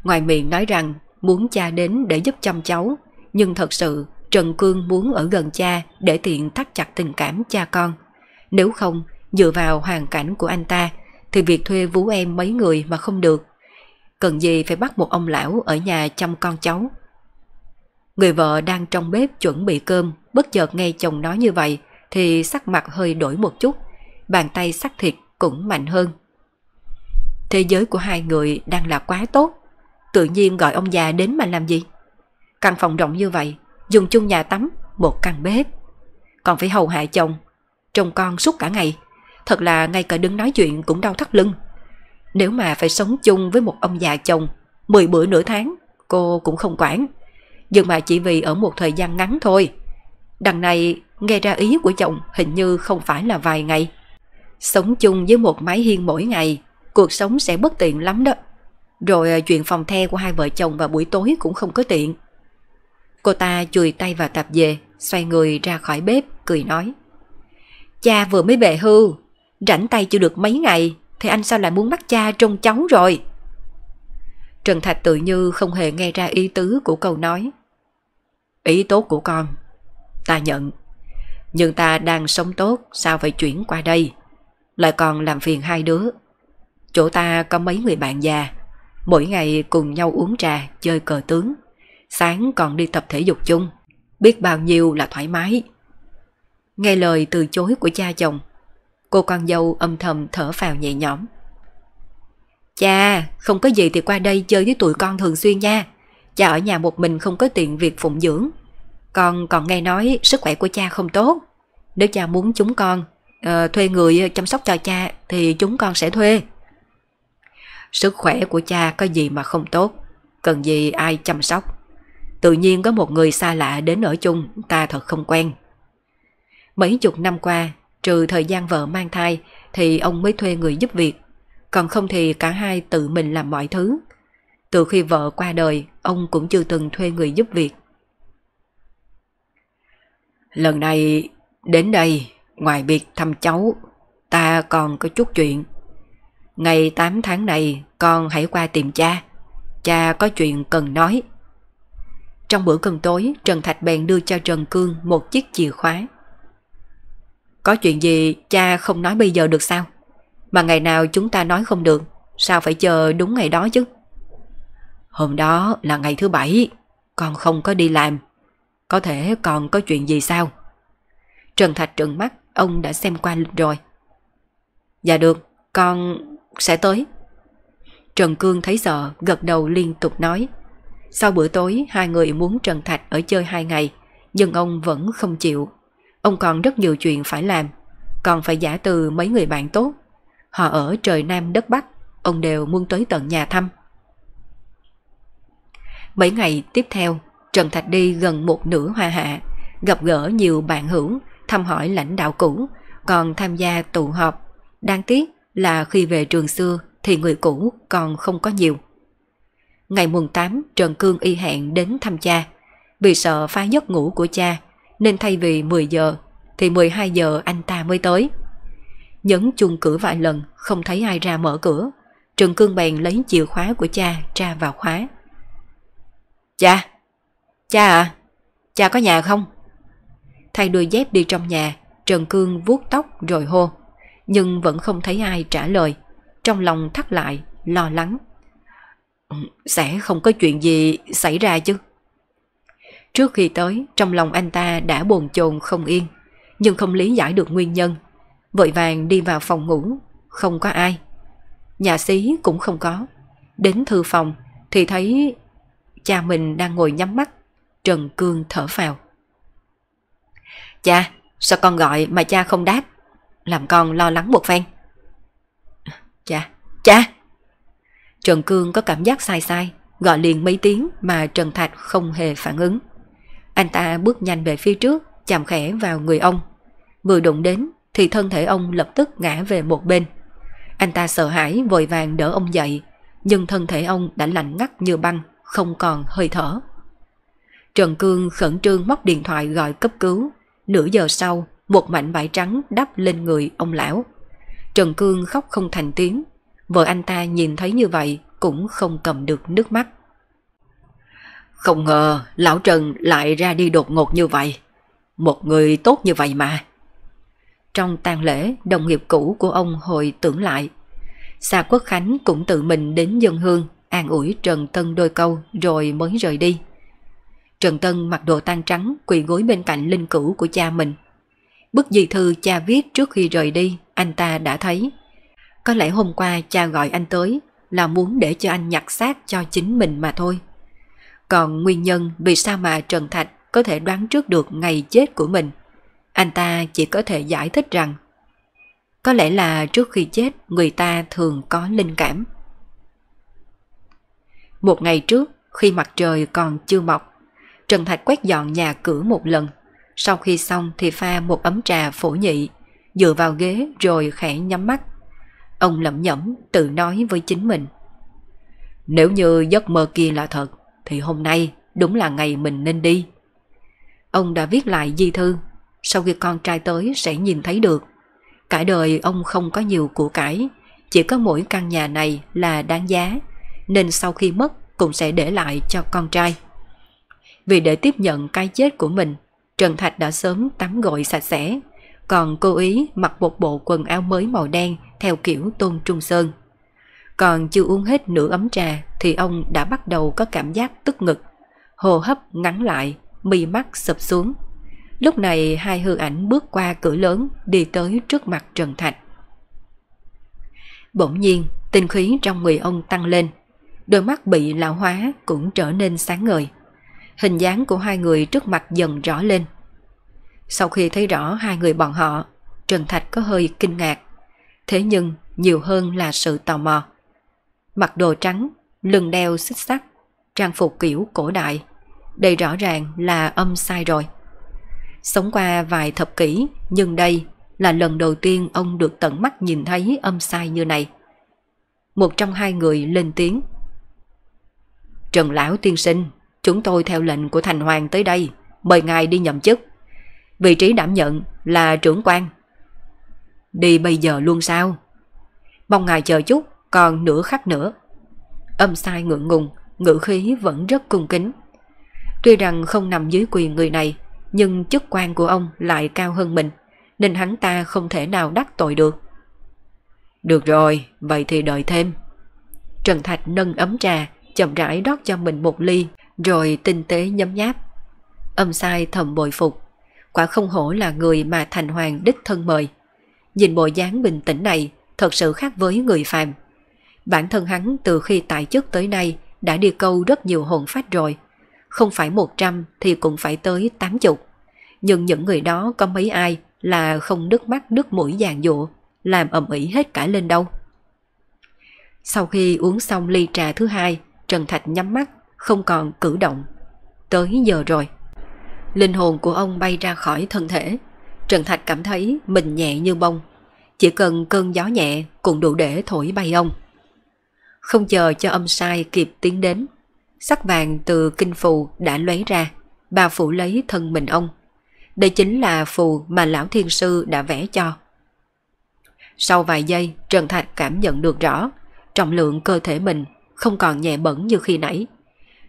Ngoài miệng nói rằng muốn cha đến để giúp chăm cháu, nhưng thật sự Trần Cương muốn ở gần cha để tiện thắt chặt tình cảm cha con. Nếu không, dựa vào hoàn cảnh của anh ta, thì việc thuê vú em mấy người mà không được. Cần gì phải bắt một ông lão ở nhà chăm con cháu. Người vợ đang trong bếp chuẩn bị cơm, bất chợt nghe chồng nói như vậy, thì sắc mặt hơi đổi một chút, bàn tay sắc thịt cũng mạnh hơn. Thế giới của hai người đang là quá tốt, tự nhiên gọi ông già đến mà làm gì? Căn phòng rộng như vậy, dùng chung nhà tắm, một căn bếp. Còn phải hầu hạ chồng, trông con suốt cả ngày, thật là ngay cả đứng nói chuyện cũng đau thắt lưng. Nếu mà phải sống chung với một ông già chồng, 10 bữa nửa tháng, cô cũng không quản. Nhưng mà chỉ vì ở một thời gian ngắn thôi. Đằng này nghe ra ý của chồng hình như không phải là vài ngày. Sống chung với một mái hiên mỗi ngày, cuộc sống sẽ bất tiện lắm đó. Rồi à, chuyện phòng the của hai vợ chồng vào buổi tối cũng không có tiện. Cô ta chùi tay vào tạp về, xoay người ra khỏi bếp, cười nói. Cha vừa mới về hưu, rảnh tay chưa được mấy ngày, thì anh sao lại muốn bắt cha trông cháu rồi? Trần Thạch tự như không hề nghe ra ý tứ của câu nói. Ý tốt của con, ta nhận. Nhưng ta đang sống tốt, sao phải chuyển qua đây? Lại còn làm phiền hai đứa. Chỗ ta có mấy người bạn già, mỗi ngày cùng nhau uống trà, chơi cờ tướng. Sáng còn đi tập thể dục chung, biết bao nhiêu là thoải mái. Nghe lời từ chối của cha chồng, cô con dâu âm thầm thở phào nhẹ nhõm. Cha, không có gì thì qua đây chơi với tụi con thường xuyên nha. Cha ở nhà một mình không có tiện việc phụng dưỡng. Con còn nghe nói sức khỏe của cha không tốt. Nếu cha muốn chúng con uh, thuê người chăm sóc cho cha thì chúng con sẽ thuê. Sức khỏe của cha có gì mà không tốt, cần gì ai chăm sóc. Tự nhiên có một người xa lạ đến ở chung ta thật không quen. Mấy chục năm qua, trừ thời gian vợ mang thai thì ông mới thuê người giúp việc, còn không thì cả hai tự mình làm mọi thứ. Từ khi vợ qua đời, ông cũng chưa từng thuê người giúp việc. Lần này đến đây, ngoài việc thăm cháu, ta còn có chút chuyện. Ngày 8 tháng này, con hãy qua tìm cha. Cha có chuyện cần nói. Trong bữa cơm tối, Trần Thạch bèn đưa cho Trần Cương một chiếc chìa khóa. Có chuyện gì cha không nói bây giờ được sao? Mà ngày nào chúng ta nói không được, sao phải chờ đúng ngày đó chứ? Hôm đó là ngày thứ bảy, con không có đi làm. Có thể còn có chuyện gì sao? Trần Thạch trừng mắt, ông đã xem qua lịch rồi. Dạ được, con sẽ tới. Trần Cương thấy sợ, gật đầu liên tục nói. Sau bữa tối, hai người muốn Trần Thạch ở chơi hai ngày, nhưng ông vẫn không chịu. Ông còn rất nhiều chuyện phải làm, còn phải giả từ mấy người bạn tốt. Họ ở trời Nam đất Bắc, ông đều muốn tới tận nhà thăm. Mấy ngày tiếp theo, Trần Thạch đi gần một nửa hoa hạ, gặp gỡ nhiều bạn hữu, thăm hỏi lãnh đạo cũ, còn tham gia tụ họp. Đáng tiếc là khi về trường xưa thì người cũ còn không có nhiều. Ngày mùng 8, Trần Cương y hẹn đến thăm cha. Vì sợ phá giấc ngủ của cha, nên thay vì 10 giờ, thì 12 giờ anh ta mới tới. Nhấn chung cửa vài lần, không thấy ai ra mở cửa. Trần Cương bèn lấy chìa khóa của cha ra vào khóa. Cha! Cha à! Cha có nhà không? Thay đôi dép đi trong nhà, Trần Cương vuốt tóc rồi hô. Nhưng vẫn không thấy ai trả lời. Trong lòng thắt lại, lo lắng. Ừ, sẽ không có chuyện gì xảy ra chứ. Trước khi tới, trong lòng anh ta đã bồn chồn không yên, nhưng không lý giải được nguyên nhân. Vội vàng đi vào phòng ngủ, không có ai. Nhà xí cũng không có. Đến thư phòng thì thấy cha mình đang ngồi nhắm mắt. Trần Cương thở phào. Cha, sao con gọi mà cha không đáp? Làm con lo lắng một phen. Cha, cha! Trần Cương có cảm giác sai sai, gọi liền mấy tiếng mà Trần Thạch không hề phản ứng. Anh ta bước nhanh về phía trước, chạm khẽ vào người ông. Vừa đụng đến thì thân thể ông lập tức ngã về một bên. Anh ta sợ hãi vội vàng đỡ ông dậy, nhưng thân thể ông đã lạnh ngắt như băng, không còn hơi thở. Trần Cương khẩn trương móc điện thoại gọi cấp cứu. Nửa giờ sau, một mảnh vải trắng đắp lên người ông lão. Trần Cương khóc không thành tiếng. Vợ anh ta nhìn thấy như vậy cũng không cầm được nước mắt. Không ngờ lão Trần lại ra đi đột ngột như vậy. Một người tốt như vậy mà. Trong tang lễ, đồng nghiệp cũ của ông hồi tưởng lại. Sa Quốc Khánh cũng tự mình đến dân hương, an ủi Trần Tân đôi câu rồi mới rời đi. Trần Tân mặc đồ tan trắng quỳ gối bên cạnh linh cữu của cha mình. Bức di thư cha viết trước khi rời đi, anh ta đã thấy. Có lẽ hôm qua cha gọi anh tới là muốn để cho anh nhặt xác cho chính mình mà thôi. Còn nguyên nhân vì sao mà Trần Thạch có thể đoán trước được ngày chết của mình, anh ta chỉ có thể giải thích rằng có lẽ là trước khi chết người ta thường có linh cảm. Một ngày trước, khi mặt trời còn chưa mọc, Trần Thạch quét dọn nhà cửa một lần. Sau khi xong thì pha một ấm trà phổ nhị, dựa vào ghế rồi khẽ nhắm mắt. Ông lẩm nhẩm tự nói với chính mình. Nếu như giấc mơ kia là thật, thì hôm nay đúng là ngày mình nên đi. Ông đã viết lại di thư, sau khi con trai tới sẽ nhìn thấy được. Cả đời ông không có nhiều của cải, chỉ có mỗi căn nhà này là đáng giá, nên sau khi mất cũng sẽ để lại cho con trai. Vì để tiếp nhận cái chết của mình, Trần Thạch đã sớm tắm gội sạch sẽ, còn cô ý mặc một bộ quần áo mới màu đen theo kiểu tôn trung sơn. Còn chưa uống hết nửa ấm trà thì ông đã bắt đầu có cảm giác tức ngực, hô hấp ngắn lại, mi mắt sụp xuống. Lúc này hai hư ảnh bước qua cửa lớn đi tới trước mặt Trần Thạch. Bỗng nhiên, tinh khí trong người ông tăng lên, đôi mắt bị lão hóa cũng trở nên sáng ngời. Hình dáng của hai người trước mặt dần rõ lên. Sau khi thấy rõ hai người bọn họ, Trần Thạch có hơi kinh ngạc. Thế nhưng nhiều hơn là sự tò mò. Mặc đồ trắng, lưng đeo xích sắt, trang phục kiểu cổ đại. Đây rõ ràng là âm sai rồi. Sống qua vài thập kỷ, nhưng đây là lần đầu tiên ông được tận mắt nhìn thấy âm sai như này. Một trong hai người lên tiếng. Trần Lão tiên sinh, chúng tôi theo lệnh của Thành Hoàng tới đây, mời ngài đi nhậm chức. Vị trí đảm nhận là trưởng quan. Đi bây giờ luôn sao? Mong ngài chờ chút, còn nửa khắc nữa. Âm sai ngượng ngùng, ngữ khí vẫn rất cung kính. Tuy rằng không nằm dưới quyền người này, nhưng chức quan của ông lại cao hơn mình, nên hắn ta không thể nào đắc tội được. Được rồi, vậy thì đợi thêm. Trần Thạch nâng ấm trà, chậm rãi đót cho mình một ly, rồi tinh tế nhấm nháp. Âm sai thầm bội phục, quả không hổ là người mà Thành Hoàng đích thân mời. Nhìn bộ dáng bình tĩnh này thật sự khác với người phàm. Bản thân hắn từ khi tại chức tới nay đã đi câu rất nhiều hồn phách rồi. Không phải 100 thì cũng phải tới 80. Nhưng những người đó có mấy ai là không nước mắt nước mũi giàn dụa, làm ẩm ĩ hết cả lên đâu. Sau khi uống xong ly trà thứ hai, Trần Thạch nhắm mắt, không còn cử động. Tới giờ rồi. Linh hồn của ông bay ra khỏi thân thể. Trần Thạch cảm thấy mình nhẹ như bông. Chỉ cần cơn gió nhẹ cũng đủ để thổi bay ông. Không chờ cho âm sai kịp tiến đến. Sắc vàng từ kinh phù đã lấy ra, bà phủ lấy thân mình ông. Đây chính là phù mà lão thiên sư đã vẽ cho. Sau vài giây, Trần Thạch cảm nhận được rõ, trọng lượng cơ thể mình không còn nhẹ bẩn như khi nãy.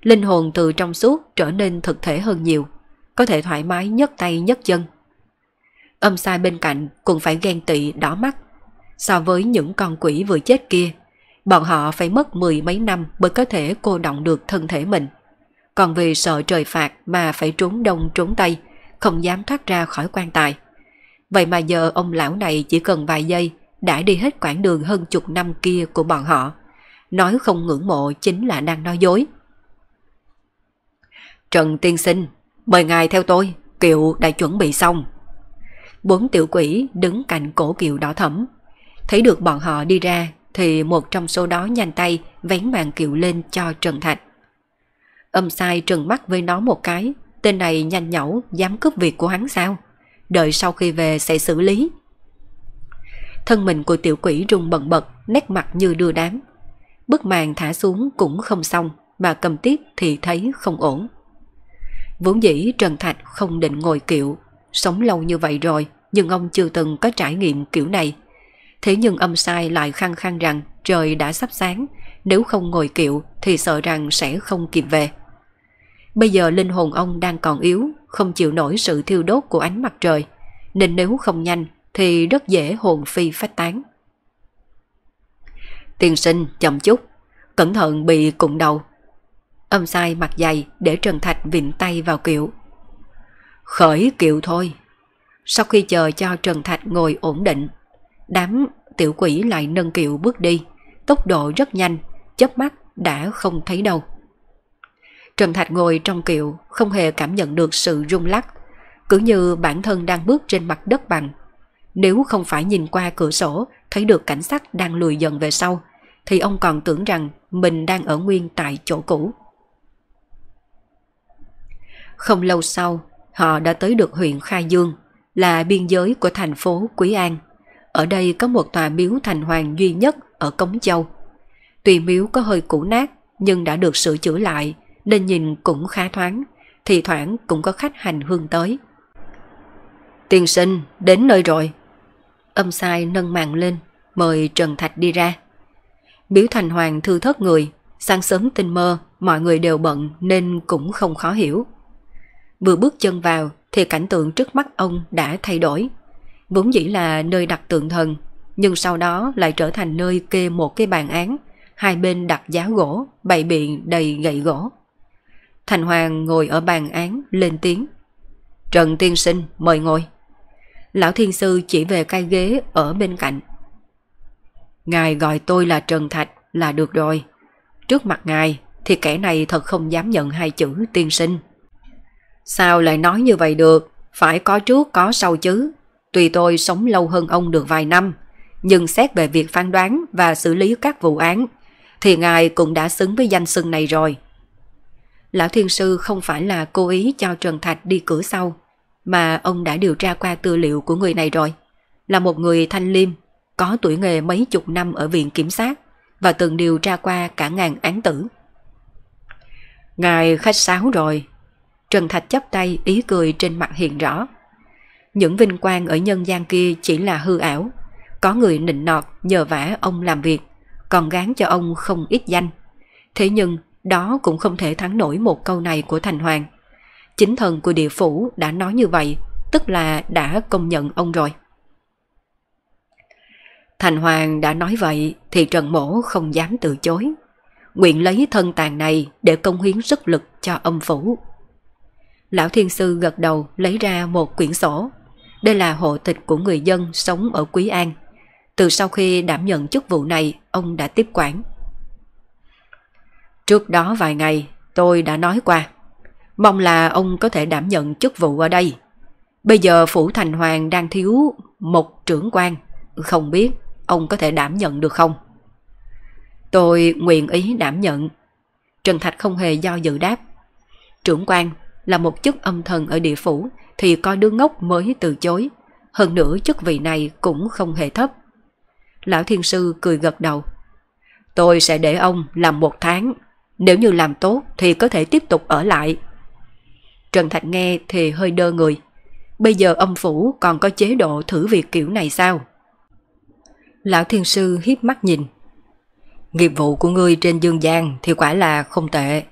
Linh hồn từ trong suốt trở nên thực thể hơn nhiều, có thể thoải mái nhấc tay nhấc chân. Âm sai bên cạnh cũng phải ghen tị đỏ mắt. So với những con quỷ vừa chết kia, bọn họ phải mất mười mấy năm mới có thể cô động được thân thể mình. Còn vì sợ trời phạt mà phải trốn đông trốn tây, không dám thoát ra khỏi quan tài. Vậy mà giờ ông lão này chỉ cần vài giây đã đi hết quãng đường hơn chục năm kia của bọn họ. Nói không ngưỡng mộ chính là đang nói dối. Trần tiên sinh, mời ngài theo tôi, kiệu đã chuẩn bị xong. Bốn tiểu quỷ đứng cạnh cổ kiệu đỏ thẫm. Thấy được bọn họ đi ra thì một trong số đó nhanh tay vén màn kiệu lên cho Trần Thạch. Âm sai trừng mắt với nó một cái, tên này nhanh nhẩu dám cướp việc của hắn sao? Đợi sau khi về sẽ xử lý. Thân mình của tiểu quỷ rung bần bật, nét mặt như đưa đám. Bức màn thả xuống cũng không xong, mà cầm tiếp thì thấy không ổn. Vốn dĩ Trần Thạch không định ngồi kiệu, sống lâu như vậy rồi, nhưng ông chưa từng có trải nghiệm kiểu này. Thế nhưng âm sai lại khăng khăng rằng trời đã sắp sáng, nếu không ngồi kiệu thì sợ rằng sẽ không kịp về. Bây giờ linh hồn ông đang còn yếu, không chịu nổi sự thiêu đốt của ánh mặt trời, nên nếu không nhanh thì rất dễ hồn phi phách tán. Tiên sinh chậm chút, cẩn thận bị cụng đầu. Âm sai mặt dày để Trần Thạch vịn tay vào kiệu. Khởi kiệu thôi. Sau khi chờ cho Trần Thạch ngồi ổn định, đám tiểu quỷ lại nâng kiệu bước đi, tốc độ rất nhanh, chớp mắt đã không thấy đâu. Trần Thạch ngồi trong kiệu không hề cảm nhận được sự rung lắc, cứ như bản thân đang bước trên mặt đất bằng. Nếu không phải nhìn qua cửa sổ thấy được cảnh sắc đang lùi dần về sau, thì ông còn tưởng rằng mình đang ở nguyên tại chỗ cũ. Không lâu sau, họ đã tới được huyện Khai Dương, là biên giới của thành phố Quý An. Ở đây có một tòa miếu thành hoàng duy nhất ở Cống Châu. Tuy miếu có hơi cũ nát nhưng đã được sửa chữa lại nên nhìn cũng khá thoáng, thì thoảng cũng có khách hành hương tới. Tiên sinh, đến nơi rồi. Âm sai nâng mạng lên, mời Trần Thạch đi ra. Biếu thành hoàng thư thất người, sáng sớm tinh mơ, mọi người đều bận nên cũng không khó hiểu. Vừa bước chân vào thì cảnh tượng trước mắt ông đã thay đổi. Vốn dĩ là nơi đặt tượng thần, nhưng sau đó lại trở thành nơi kê một cái bàn án, hai bên đặt giá gỗ, bày biện đầy gậy gỗ. Thành Hoàng ngồi ở bàn án lên tiếng. Trần Tiên Sinh mời ngồi. Lão Thiên Sư chỉ về cái ghế ở bên cạnh. Ngài gọi tôi là Trần Thạch là được rồi. Trước mặt ngài thì kẻ này thật không dám nhận hai chữ tiên sinh. Sao lại nói như vậy được? Phải có trước có sau chứ. Tùy tôi sống lâu hơn ông được vài năm, nhưng xét về việc phán đoán và xử lý các vụ án, thì ngài cũng đã xứng với danh xưng này rồi. Lão Thiên Sư không phải là cố ý cho Trần Thạch đi cửa sau, mà ông đã điều tra qua tư liệu của người này rồi. Là một người thanh liêm, có tuổi nghề mấy chục năm ở viện kiểm sát và từng điều tra qua cả ngàn án tử. Ngài khách sáo rồi. Trần Thạch chấp tay ý cười trên mặt hiện rõ. Những vinh quang ở nhân gian kia chỉ là hư ảo. Có người nịnh nọt nhờ vả ông làm việc, còn gán cho ông không ít danh. Thế nhưng đó cũng không thể thắng nổi một câu này của Thành Hoàng. Chính thần của địa phủ đã nói như vậy, tức là đã công nhận ông rồi. Thành Hoàng đã nói vậy thì Trần Mổ không dám từ chối. Nguyện lấy thân tàn này để công hiến sức lực cho âm phủ. Lão Thiên Sư gật đầu lấy ra một quyển sổ. Đây là hộ tịch của người dân sống ở Quý An. Từ sau khi đảm nhận chức vụ này, ông đã tiếp quản. Trước đó vài ngày, tôi đã nói qua. Mong là ông có thể đảm nhận chức vụ ở đây. Bây giờ Phủ Thành Hoàng đang thiếu một trưởng quan. Không biết ông có thể đảm nhận được không? Tôi nguyện ý đảm nhận. Trần Thạch không hề do dự đáp. Trưởng quan là một chức âm thần ở địa phủ, thì coi đứa ngốc mới từ chối. Hơn nữa, chức vị này cũng không hề thấp. Lão Thiên Sư cười gật đầu. Tôi sẽ để ông làm một tháng. Nếu như làm tốt thì có thể tiếp tục ở lại. Trần Thạch nghe thì hơi đơ người. Bây giờ âm phủ còn có chế độ thử việc kiểu này sao? Lão Thiên Sư hiếp mắt nhìn. Nghiệp vụ của ngươi trên dương gian thì quả là không tệ.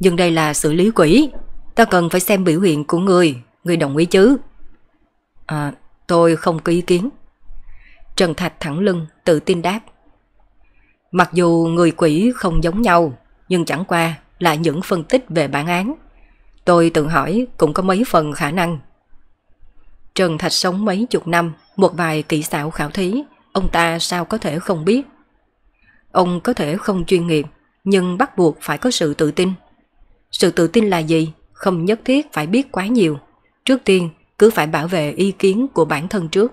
Nhưng đây là xử lý quỷ. Ta cần phải xem biểu hiện của người người đồng ý chứ? À, tôi không có ý kiến. Trần Thạch thẳng lưng, tự tin đáp. Mặc dù người quỷ không giống nhau, nhưng chẳng qua là những phân tích về bản án. Tôi tự hỏi cũng có mấy phần khả năng. Trần Thạch sống mấy chục năm, một vài kỹ xảo khảo thí, ông ta sao có thể không biết. Ông có thể không chuyên nghiệp, nhưng bắt buộc phải có sự tự tin. Sự tự tin là gì? Không nhất thiết phải biết quá nhiều. Trước tiên, cứ phải bảo vệ ý kiến của bản thân trước.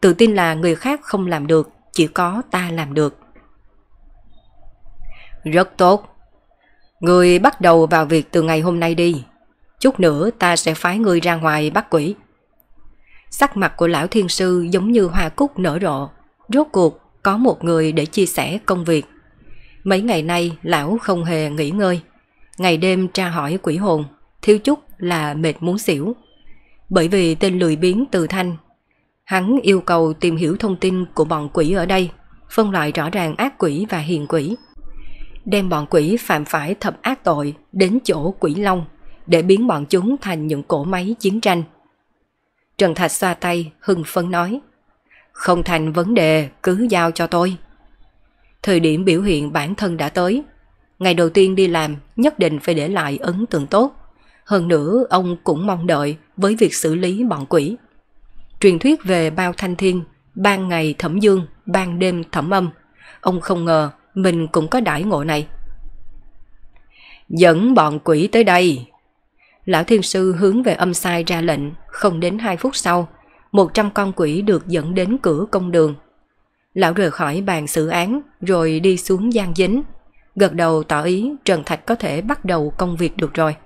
Tự tin là người khác không làm được, chỉ có ta làm được. Rất tốt. Người bắt đầu vào việc từ ngày hôm nay đi. Chút nữa ta sẽ phái người ra ngoài bắt quỷ. Sắc mặt của lão thiên sư giống như hoa cúc nở rộ. Rốt cuộc có một người để chia sẻ công việc. Mấy ngày nay lão không hề nghỉ ngơi. Ngày đêm tra hỏi quỷ hồn, thiếu chút là mệt muốn xỉu. Bởi vì tên lười biến từ thanh, hắn yêu cầu tìm hiểu thông tin của bọn quỷ ở đây, phân loại rõ ràng ác quỷ và hiền quỷ. Đem bọn quỷ phạm phải thập ác tội đến chỗ quỷ long để biến bọn chúng thành những cỗ máy chiến tranh. Trần Thạch xoa tay, hưng phấn nói. Không thành vấn đề, cứ giao cho tôi. Thời điểm biểu hiện bản thân đã tới. Ngày đầu tiên đi làm, nhất định phải để lại ấn tượng tốt. Hơn nữa, ông cũng mong đợi với việc xử lý bọn quỷ. Truyền thuyết về bao thanh thiên, ban ngày thẩm dương, ban đêm thẩm âm. Ông không ngờ mình cũng có đãi ngộ này. Dẫn bọn quỷ tới đây. Lão thiên sư hướng về âm sai ra lệnh, không đến 2 phút sau, 100 con quỷ được dẫn đến cửa công đường. Lão rời khỏi bàn xử án rồi đi xuống gian dính. Gật đầu tỏ ý Trần Thạch có thể bắt đầu công việc được rồi.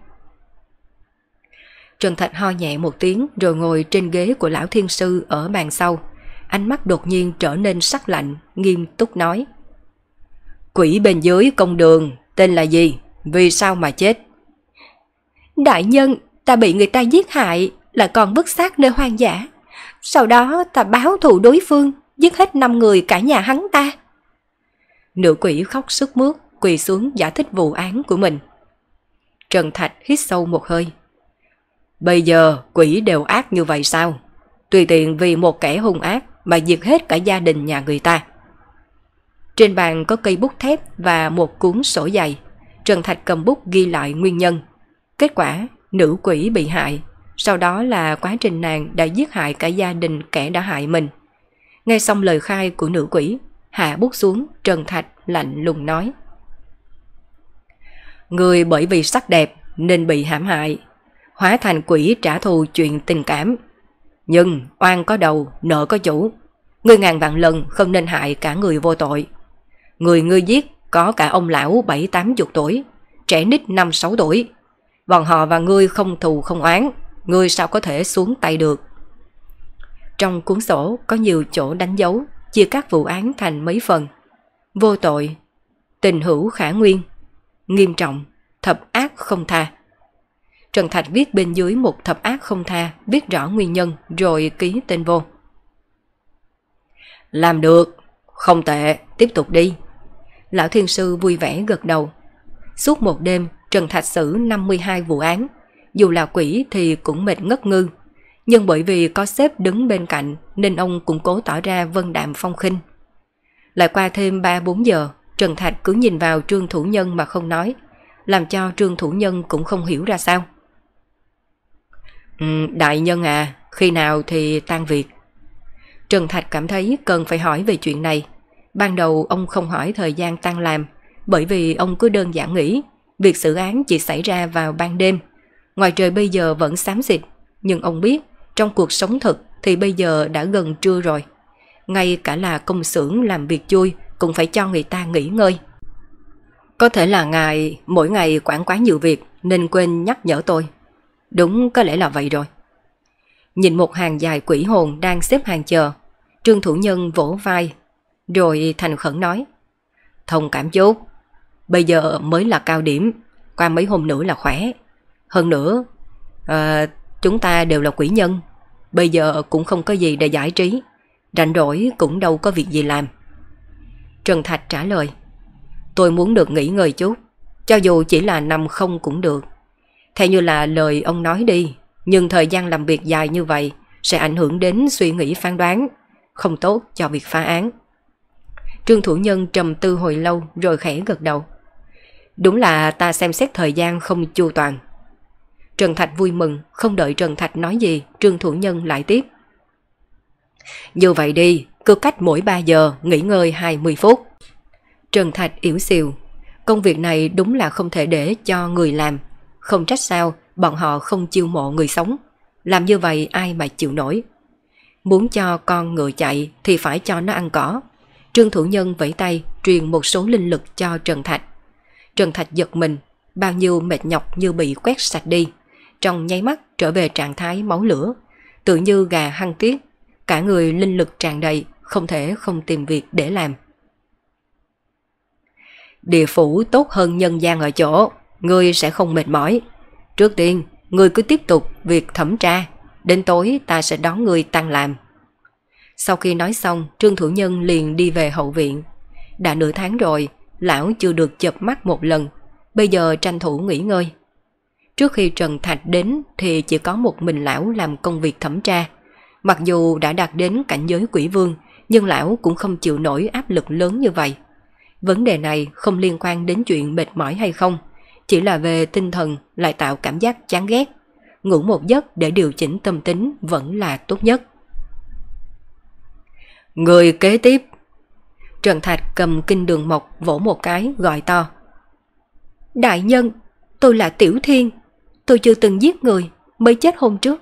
Trần Thạch ho nhẹ một tiếng rồi ngồi trên ghế của lão thiên sư ở bàn sau. Ánh mắt đột nhiên trở nên sắc lạnh, nghiêm túc nói. Quỷ bên dưới công đường, tên là gì? Vì sao mà chết? Đại nhân, ta bị người ta giết hại, là còn vứt xác nơi hoang dã. Sau đó ta báo thù đối phương, giết hết 5 người cả nhà hắn ta. Nữ quỷ khóc sức mướt, quỳ xuống giải thích vụ án của mình. Trần Thạch hít sâu một hơi. Bây giờ quỷ đều ác như vậy sao? Tùy tiện vì một kẻ hung ác mà diệt hết cả gia đình nhà người ta. Trên bàn có cây bút thép và một cuốn sổ dày. Trần Thạch cầm bút ghi lại nguyên nhân. Kết quả, nữ quỷ bị hại sau đó là quá trình nàng đã giết hại cả gia đình kẻ đã hại mình. Nghe xong lời khai của nữ quỷ, hạ bút xuống, Trần Thạch lạnh lùng nói. Người bởi vì sắc đẹp nên bị hãm hại hóa thành quỷ trả thù chuyện tình cảm. Nhưng oan có đầu, nợ có chủ. Ngươi ngàn vạn lần không nên hại cả người vô tội. Người ngươi giết có cả ông lão bảy tám chục tuổi, trẻ nít năm sáu tuổi. Bọn họ và ngươi không thù không oán, ngươi sao có thể xuống tay được. Trong cuốn sổ có nhiều chỗ đánh dấu, chia các vụ án thành mấy phần. Vô tội, tình hữu khả nguyên, nghiêm trọng, thập ác không tha. Trần Thạch viết bên dưới một thập ác không tha, viết rõ nguyên nhân rồi ký tên vô. Làm được, không tệ, tiếp tục đi. Lão Thiên Sư vui vẻ gật đầu. Suốt một đêm, Trần Thạch xử 52 vụ án. Dù là quỷ thì cũng mệt ngất ngư. Nhưng bởi vì có sếp đứng bên cạnh nên ông cũng cố tỏ ra vân đạm phong khinh. Lại qua thêm 3-4 giờ, Trần Thạch cứ nhìn vào trương thủ nhân mà không nói, làm cho trương thủ nhân cũng không hiểu ra sao. Ừ, đại nhân à, khi nào thì tan việc? Trần Thạch cảm thấy cần phải hỏi về chuyện này. Ban đầu ông không hỏi thời gian tan làm, bởi vì ông cứ đơn giản nghĩ việc xử án chỉ xảy ra vào ban đêm. Ngoài trời bây giờ vẫn xám xịt, nhưng ông biết trong cuộc sống thực thì bây giờ đã gần trưa rồi. Ngay cả là công xưởng làm việc chui cũng phải cho người ta nghỉ ngơi. Có thể là ngài mỗi ngày quản quá nhiều việc nên quên nhắc nhở tôi. Đúng có lẽ là vậy rồi. Nhìn một hàng dài quỷ hồn đang xếp hàng chờ, Trương Thủ Nhân vỗ vai, rồi thành khẩn nói. Thông cảm chút, bây giờ mới là cao điểm, qua mấy hôm nữa là khỏe. Hơn nữa, à, chúng ta đều là quỷ nhân, bây giờ cũng không có gì để giải trí, rảnh rỗi cũng đâu có việc gì làm. Trần Thạch trả lời, tôi muốn được nghỉ ngơi chút, cho dù chỉ là nằm không cũng được. Theo như là lời ông nói đi, nhưng thời gian làm việc dài như vậy sẽ ảnh hưởng đến suy nghĩ phán đoán, không tốt cho việc phá án. Trương Thủ Nhân trầm tư hồi lâu rồi khẽ gật đầu. Đúng là ta xem xét thời gian không chu toàn. Trần Thạch vui mừng, không đợi Trần Thạch nói gì, Trương Thủ Nhân lại tiếp. Như vậy đi, cứ cách mỗi 3 giờ nghỉ ngơi 20 phút. Trần Thạch yếu xìu, công việc này đúng là không thể để cho người làm. Không trách sao, bọn họ không chiêu mộ người sống. Làm như vậy ai mà chịu nổi. Muốn cho con ngựa chạy thì phải cho nó ăn cỏ. Trương Thủ Nhân vẫy tay truyền một số linh lực cho Trần Thạch. Trần Thạch giật mình, bao nhiêu mệt nhọc như bị quét sạch đi. Trong nháy mắt trở về trạng thái máu lửa, tự như gà hăng tiết, cả người linh lực tràn đầy, không thể không tìm việc để làm. Địa phủ tốt hơn nhân gian ở chỗ, ngươi sẽ không mệt mỏi. Trước tiên, ngươi cứ tiếp tục việc thẩm tra, đến tối ta sẽ đón ngươi tăng làm. Sau khi nói xong, Trương Thủ Nhân liền đi về hậu viện. Đã nửa tháng rồi, lão chưa được chập mắt một lần, bây giờ tranh thủ nghỉ ngơi. Trước khi Trần Thạch đến thì chỉ có một mình lão làm công việc thẩm tra. Mặc dù đã đạt đến cảnh giới quỷ vương, nhưng lão cũng không chịu nổi áp lực lớn như vậy. Vấn đề này không liên quan đến chuyện mệt mỏi hay không, chỉ là về tinh thần lại tạo cảm giác chán ghét. Ngủ một giấc để điều chỉnh tâm tính vẫn là tốt nhất. Người kế tiếp Trần Thạch cầm kinh đường mộc vỗ một cái gọi to. Đại nhân, tôi là Tiểu Thiên, tôi chưa từng giết người, mới chết hôm trước.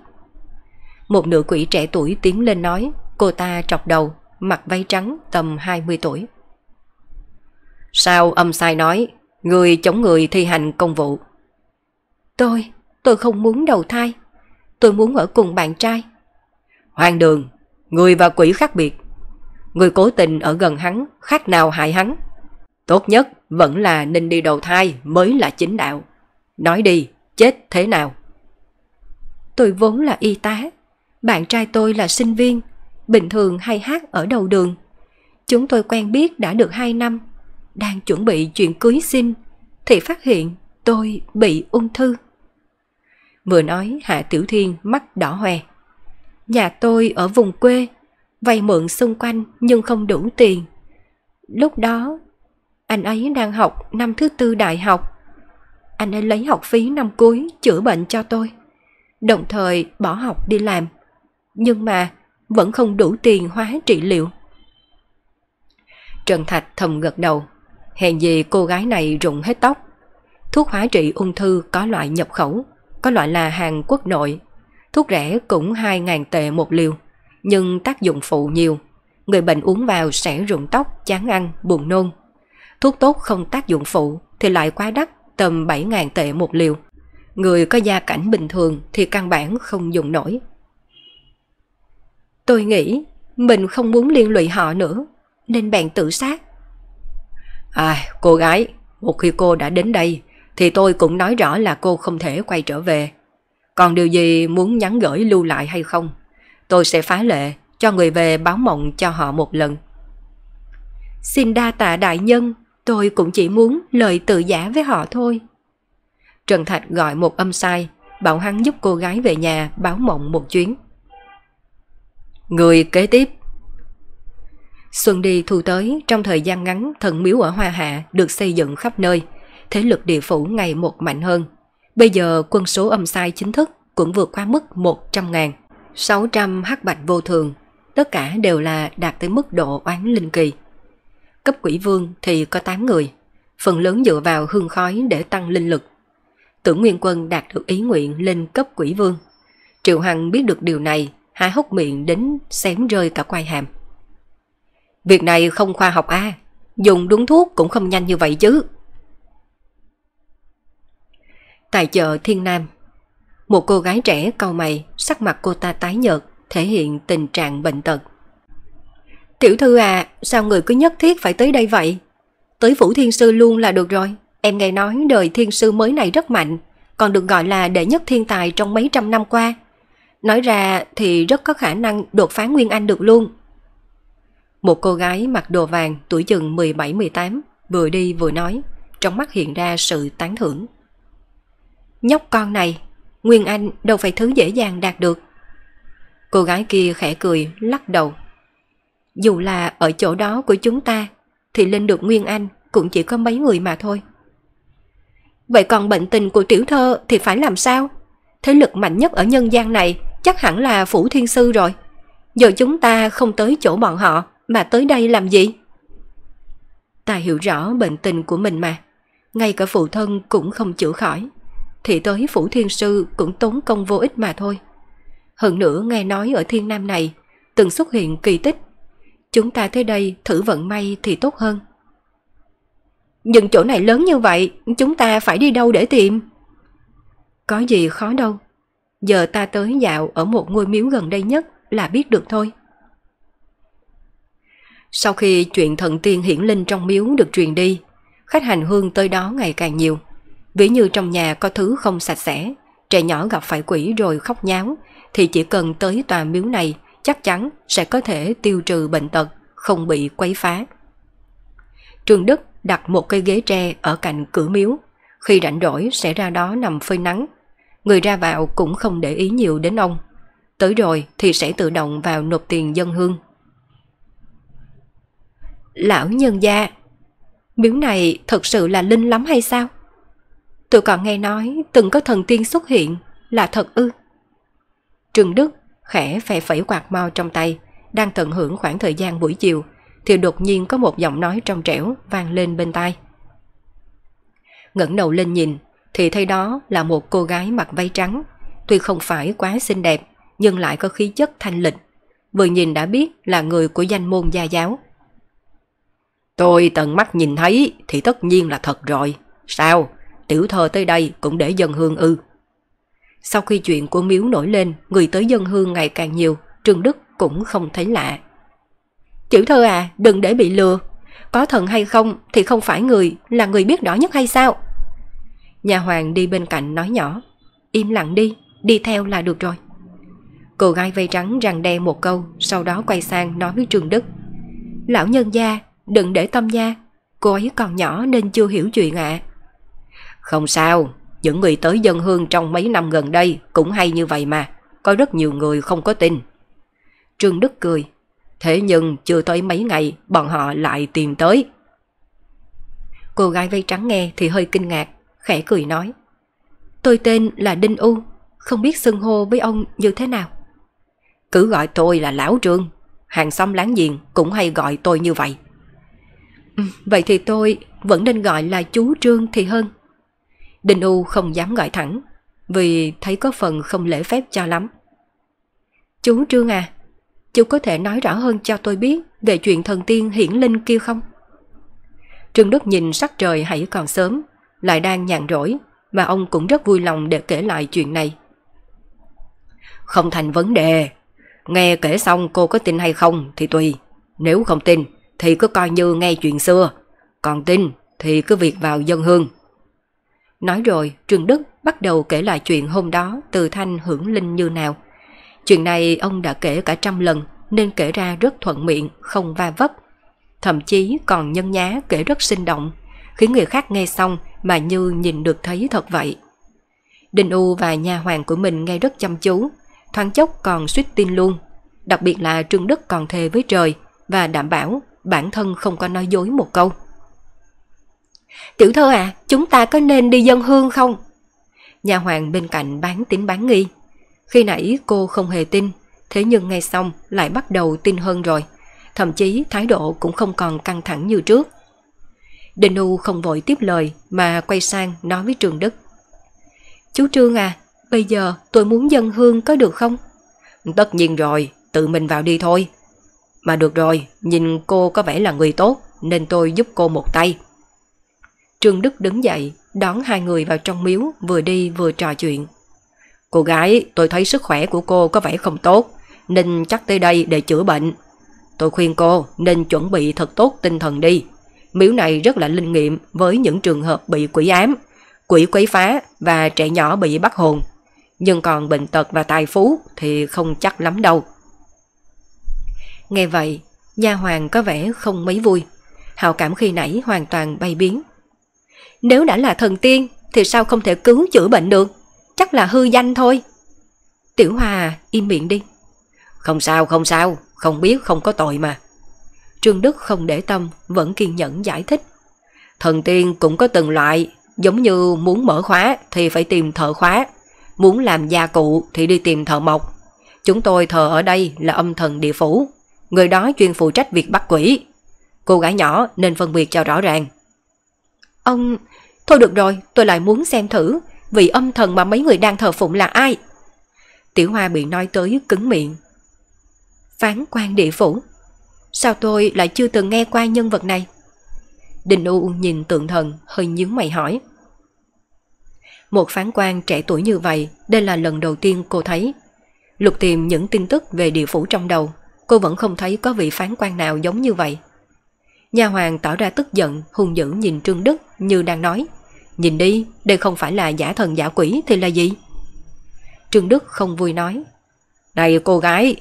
Một nữ quỷ trẻ tuổi tiến lên nói, cô ta trọc đầu, mặc váy trắng tầm 20 tuổi. Sao âm sai nói, người chống người thi hành công vụ? Tôi, tôi không muốn đầu thai, tôi muốn ở cùng bạn trai. Hoàng đường, người và quỷ khác biệt, Người cố tình ở gần hắn, khác nào hại hắn. Tốt nhất vẫn là nên đi đầu thai mới là chính đạo. Nói đi, chết thế nào? Tôi vốn là y tá, bạn trai tôi là sinh viên, bình thường hay hát ở đầu đường. Chúng tôi quen biết đã được 2 năm, đang chuẩn bị chuyện cưới xin, thì phát hiện tôi bị ung thư. Vừa nói Hạ Tiểu Thiên mắt đỏ hoe. Nhà tôi ở vùng quê, vay mượn xung quanh nhưng không đủ tiền. Lúc đó, anh ấy đang học năm thứ tư đại học. Anh ấy lấy học phí năm cuối chữa bệnh cho tôi, đồng thời bỏ học đi làm. Nhưng mà vẫn không đủ tiền hóa trị liệu. Trần Thạch thầm gật đầu, hèn gì cô gái này rụng hết tóc. Thuốc hóa trị ung thư có loại nhập khẩu, có loại là hàng quốc nội. Thuốc rẻ cũng 2.000 tệ một liều, nhưng tác dụng phụ nhiều. Người bệnh uống vào sẽ rụng tóc, chán ăn, buồn nôn. Thuốc tốt không tác dụng phụ thì lại quá đắt, tầm 7.000 tệ một liều. Người có gia cảnh bình thường thì căn bản không dùng nổi. Tôi nghĩ mình không muốn liên lụy họ nữa, nên bạn tự sát. À, cô gái, một khi cô đã đến đây thì tôi cũng nói rõ là cô không thể quay trở về. Còn điều gì muốn nhắn gửi lưu lại hay không? Tôi sẽ phá lệ cho người về báo mộng cho họ một lần. Xin đa tạ đại nhân, tôi cũng chỉ muốn lời tự giả với họ thôi. Trần Thạch gọi một âm sai, bảo hắn giúp cô gái về nhà báo mộng một chuyến. Người kế tiếp Xuân đi thu tới trong thời gian ngắn thần miếu ở Hoa Hạ được xây dựng khắp nơi, thế lực địa phủ ngày một mạnh hơn. Bây giờ quân số âm sai chính thức cũng vượt qua mức 100 ngàn, 600 hắc bạch vô thường, tất cả đều là đạt tới mức độ oán linh kỳ. Cấp quỷ vương thì có 8 người, phần lớn dựa vào hương khói để tăng linh lực. Tưởng Nguyên Quân đạt được ý nguyện lên cấp quỷ vương. Triệu Hằng biết được điều này, há hốc miệng đến xém rơi cả quai hàm. Việc này không khoa học a dùng đúng thuốc cũng không nhanh như vậy chứ. Tại chợ Thiên Nam, một cô gái trẻ cau mày, sắc mặt cô ta tái nhợt, thể hiện tình trạng bệnh tật. Tiểu thư à, sao người cứ nhất thiết phải tới đây vậy? Tới Phủ Thiên Sư luôn là được rồi. Em nghe nói đời Thiên Sư mới này rất mạnh, còn được gọi là đệ nhất thiên tài trong mấy trăm năm qua. Nói ra thì rất có khả năng đột phá Nguyên Anh được luôn. Một cô gái mặc đồ vàng tuổi chừng 17-18 vừa đi vừa nói, trong mắt hiện ra sự tán thưởng. Nhóc con này, Nguyên Anh đâu phải thứ dễ dàng đạt được. Cô gái kia khẽ cười, lắc đầu. Dù là ở chỗ đó của chúng ta, thì lên được Nguyên Anh cũng chỉ có mấy người mà thôi. Vậy còn bệnh tình của tiểu thơ thì phải làm sao? Thế lực mạnh nhất ở nhân gian này chắc hẳn là Phủ Thiên Sư rồi. Giờ chúng ta không tới chỗ bọn họ mà tới đây làm gì? Ta hiểu rõ bệnh tình của mình mà, ngay cả phụ thân cũng không chữa khỏi, thì tới Phủ Thiên Sư cũng tốn công vô ích mà thôi. Hơn nữa nghe nói ở thiên nam này từng xuất hiện kỳ tích, chúng ta tới đây thử vận may thì tốt hơn. Nhưng chỗ này lớn như vậy, chúng ta phải đi đâu để tìm? Có gì khó đâu, giờ ta tới dạo ở một ngôi miếu gần đây nhất là biết được thôi. Sau khi chuyện thần tiên hiển linh trong miếu được truyền đi, khách hành hương tới đó ngày càng nhiều. Ví như trong nhà có thứ không sạch sẽ, trẻ nhỏ gặp phải quỷ rồi khóc nháo, thì chỉ cần tới tòa miếu này chắc chắn sẽ có thể tiêu trừ bệnh tật, không bị quấy phá. Trường Đức đặt một cây ghế tre ở cạnh cửa miếu, khi rảnh rỗi sẽ ra đó nằm phơi nắng. Người ra vào cũng không để ý nhiều đến ông. Tới rồi thì sẽ tự động vào nộp tiền dân hương Lão nhân gia, miếu này thật sự là linh lắm hay sao? Tôi còn nghe nói từng có thần tiên xuất hiện, là thật ư? Trường Đức khẽ phè phẩy quạt mau trong tay, đang tận hưởng khoảng thời gian buổi chiều, thì đột nhiên có một giọng nói trong trẻo vang lên bên tai. ngẩng đầu lên nhìn, thì thấy đó là một cô gái mặc váy trắng, tuy không phải quá xinh đẹp, nhưng lại có khí chất thanh lịch. Vừa nhìn đã biết là người của danh môn gia giáo. Tôi tận mắt nhìn thấy thì tất nhiên là thật rồi. Sao? Tiểu thơ tới đây cũng để dân hương ư. Sau khi chuyện của miếu nổi lên, người tới dân hương ngày càng nhiều, Trương Đức cũng không thấy lạ. Tiểu thơ à, đừng để bị lừa. Có thần hay không thì không phải người, là người biết rõ nhất hay sao? Nhà hoàng đi bên cạnh nói nhỏ, im lặng đi, đi theo là được rồi. Cô gái vây trắng răng đe một câu, sau đó quay sang nói với Trương Đức. Lão nhân gia, đừng để tâm nha, cô ấy còn nhỏ nên chưa hiểu chuyện ạ. Không sao, những người tới dân hương trong mấy năm gần đây cũng hay như vậy mà, có rất nhiều người không có tin. Trương Đức cười, thế nhưng chưa tới mấy ngày bọn họ lại tìm tới. Cô gái vây trắng nghe thì hơi kinh ngạc, khẽ cười nói. Tôi tên là Đinh U, không biết xưng hô với ông như thế nào. Cứ gọi tôi là Lão Trương, hàng xóm láng giềng cũng hay gọi tôi như vậy. Vậy thì tôi vẫn nên gọi là chú Trương thì hơn. đình U không dám gọi thẳng. vì thấy có phần không lễ phép cho lắm. Chú Trương à, chú có thể nói rõ hơn cho tôi biết về chuyện thần tiên hiển linh kia không? Trương Đức nhìn sắc trời hãy còn sớm, lại đang nhàn rỗi, và ông cũng rất vui lòng để kể lại chuyện này. Không thành vấn đề, nghe kể xong cô có tin hay không thì tùy, nếu không tin thì cứ coi như nghe chuyện xưa, còn tin thì cứ việc vào dân hương. Nói rồi, Trương Đức bắt đầu kể lại chuyện hôm đó từ thanh hưởng linh như nào. Chuyện này ông đã kể cả trăm lần nên kể ra rất thuận miệng, không va vấp. Thậm chí còn nhân nhá kể rất sinh động, khiến người khác nghe xong mà như nhìn được thấy thật vậy. Đinh U và nhà hoàng của mình nghe rất chăm chú, thoáng chốc còn suýt tin luôn. Đặc biệt là Trương Đức còn thề với trời và đảm bảo bản thân không có nói dối một câu. Tiểu thơ à, chúng ta có nên đi dân hương không? Nhà hoàng bên cạnh bán tính bán nghi. Khi nãy cô không hề tin, thế nhưng ngay xong lại bắt đầu tin hơn rồi. Thậm chí thái độ cũng không còn căng thẳng như trước. Đinh U không vội tiếp lời mà quay sang nói với Trường Đức. Chú Trương à, bây giờ tôi muốn dân hương có được không? Tất nhiên rồi, tự mình vào đi thôi. Mà được rồi, nhìn cô có vẻ là người tốt nên tôi giúp cô một tay. Trương Đức đứng dậy, đón hai người vào trong miếu, vừa đi vừa trò chuyện. Cô gái, tôi thấy sức khỏe của cô có vẻ không tốt, nên chắc tới đây để chữa bệnh. Tôi khuyên cô nên chuẩn bị thật tốt tinh thần đi. Miếu này rất là linh nghiệm với những trường hợp bị quỷ ám, quỷ quấy phá và trẻ nhỏ bị bắt hồn. Nhưng còn bệnh tật và tài phú thì không chắc lắm đâu. Nghe vậy, nha hoàng có vẻ không mấy vui. Hào cảm khi nãy hoàn toàn bay biến. Nếu đã là thần tiên thì sao không thể cứu chữa bệnh được? Chắc là hư danh thôi. Tiểu Hòa im miệng đi. Không sao, không sao, không biết không có tội mà. Trương Đức không để tâm, vẫn kiên nhẫn giải thích. Thần tiên cũng có từng loại, giống như muốn mở khóa thì phải tìm thợ khóa, muốn làm gia cụ thì đi tìm thợ mộc. Chúng tôi thờ ở đây là âm thần địa phủ, người đó chuyên phụ trách việc bắt quỷ. Cô gái nhỏ nên phân biệt cho rõ ràng. Ông, thôi được rồi, tôi lại muốn xem thử vị âm thần mà mấy người đang thờ phụng là ai. Tiểu Hoa bị nói tới cứng miệng. Phán quan địa phủ. Sao tôi lại chưa từng nghe qua nhân vật này? Đình U nhìn tượng thần hơi nhướng mày hỏi. Một phán quan trẻ tuổi như vậy, đây là lần đầu tiên cô thấy. Lục tìm những tin tức về địa phủ trong đầu, cô vẫn không thấy có vị phán quan nào giống như vậy. Nhà hoàng tỏ ra tức giận, hung dữ nhìn Trương Đức như đang nói. Nhìn đi, đây không phải là giả thần giả quỷ thì là gì? Trương Đức không vui nói. Này cô gái,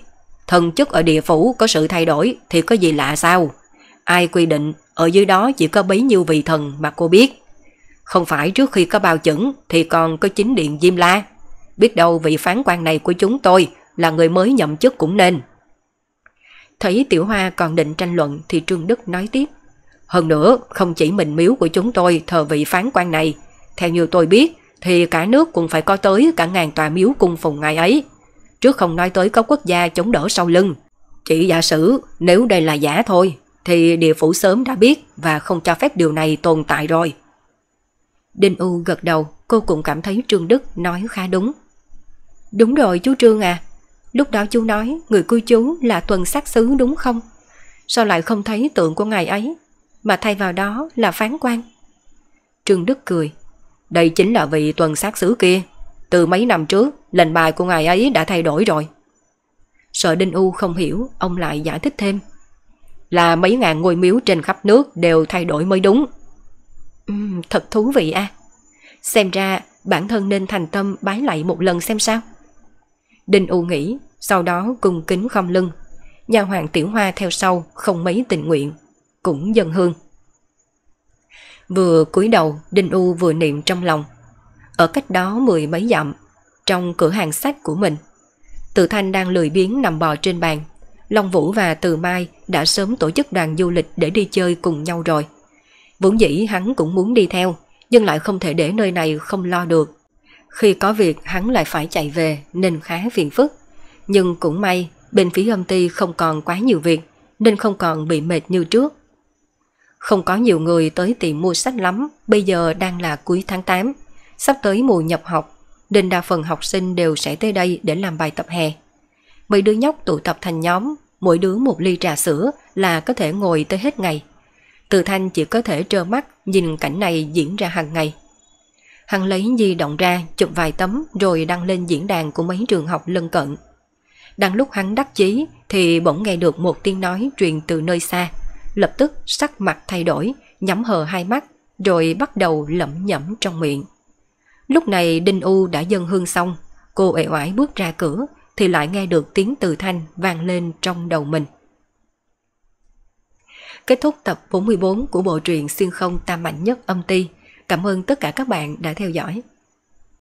thần chức ở địa phủ có sự thay đổi thì có gì lạ sao? Ai quy định ở dưới đó chỉ có bấy nhiêu vị thần mà cô biết. Không phải trước khi có bao chuẩn thì còn có chính điện Diêm La. Biết đâu vị phán quan này của chúng tôi là người mới nhậm chức cũng nên. Thấy Tiểu Hoa còn định tranh luận thì Trương Đức nói tiếp. Hơn nữa, không chỉ mình miếu của chúng tôi thờ vị phán quan này. Theo như tôi biết, thì cả nước cũng phải có tới cả ngàn tòa miếu cung phùng ngày ấy. Trước không nói tới có quốc gia chống đỡ sau lưng. Chỉ giả sử nếu đây là giả thôi, thì địa phủ sớm đã biết và không cho phép điều này tồn tại rồi. Đinh U gật đầu, cô cũng cảm thấy Trương Đức nói khá đúng. Đúng rồi chú Trương à, lúc đó chú nói người cư chú là tuần sát xứ đúng không? Sao lại không thấy tượng của ngài ấy, mà thay vào đó là phán quan? Trương Đức cười, đây chính là vị tuần sát xứ kia. Từ mấy năm trước, lệnh bài của ngài ấy đã thay đổi rồi. Sợ Đinh U không hiểu, ông lại giải thích thêm. Là mấy ngàn ngôi miếu trên khắp nước đều thay đổi mới đúng. Uhm, thật thú vị à. Xem ra bản thân nên thành tâm bái lại một lần xem sao. Đinh U nghĩ, sau đó cung kính không lưng. Nhà hoàng tiểu hoa theo sau, không mấy tình nguyện, cũng dân hương. Vừa cúi đầu, Đinh U vừa niệm trong lòng. Ở cách đó mười mấy dặm, trong cửa hàng sách của mình. Từ Thanh đang lười biếng nằm bò trên bàn. Long Vũ và Từ Mai đã sớm tổ chức đoàn du lịch để đi chơi cùng nhau rồi. Vốn dĩ hắn cũng muốn đi theo, nhưng lại không thể để nơi này không lo được. Khi có việc hắn lại phải chạy về nên khá phiền phức. Nhưng cũng may, bên phía âm ty không còn quá nhiều việc, nên không còn bị mệt như trước. Không có nhiều người tới tiệm mua sách lắm, bây giờ đang là cuối tháng 8, sắp tới mùa nhập học. nên đa phần học sinh đều sẽ tới đây để làm bài tập hè. Mấy đứa nhóc tụ tập thành nhóm, mỗi đứa một ly trà sữa là có thể ngồi tới hết ngày. Từ Thanh chỉ có thể trơ mắt nhìn cảnh này diễn ra hàng ngày. Hắn lấy di động ra chụp vài tấm rồi đăng lên diễn đàn của mấy trường học lân cận. Đang lúc hắn đắc chí thì bỗng nghe được một tiếng nói truyền từ nơi xa. Lập tức sắc mặt thay đổi, nhắm hờ hai mắt rồi bắt đầu lẩm nhẩm trong miệng. Lúc này Đinh U đã dâng hương xong, cô ệ oải bước ra cửa thì lại nghe được tiếng từ thanh vang lên trong đầu mình. Kết thúc tập 44 của bộ truyện xuyên không tam mạnh nhất âm ti. Cảm ơn tất cả các bạn đã theo dõi.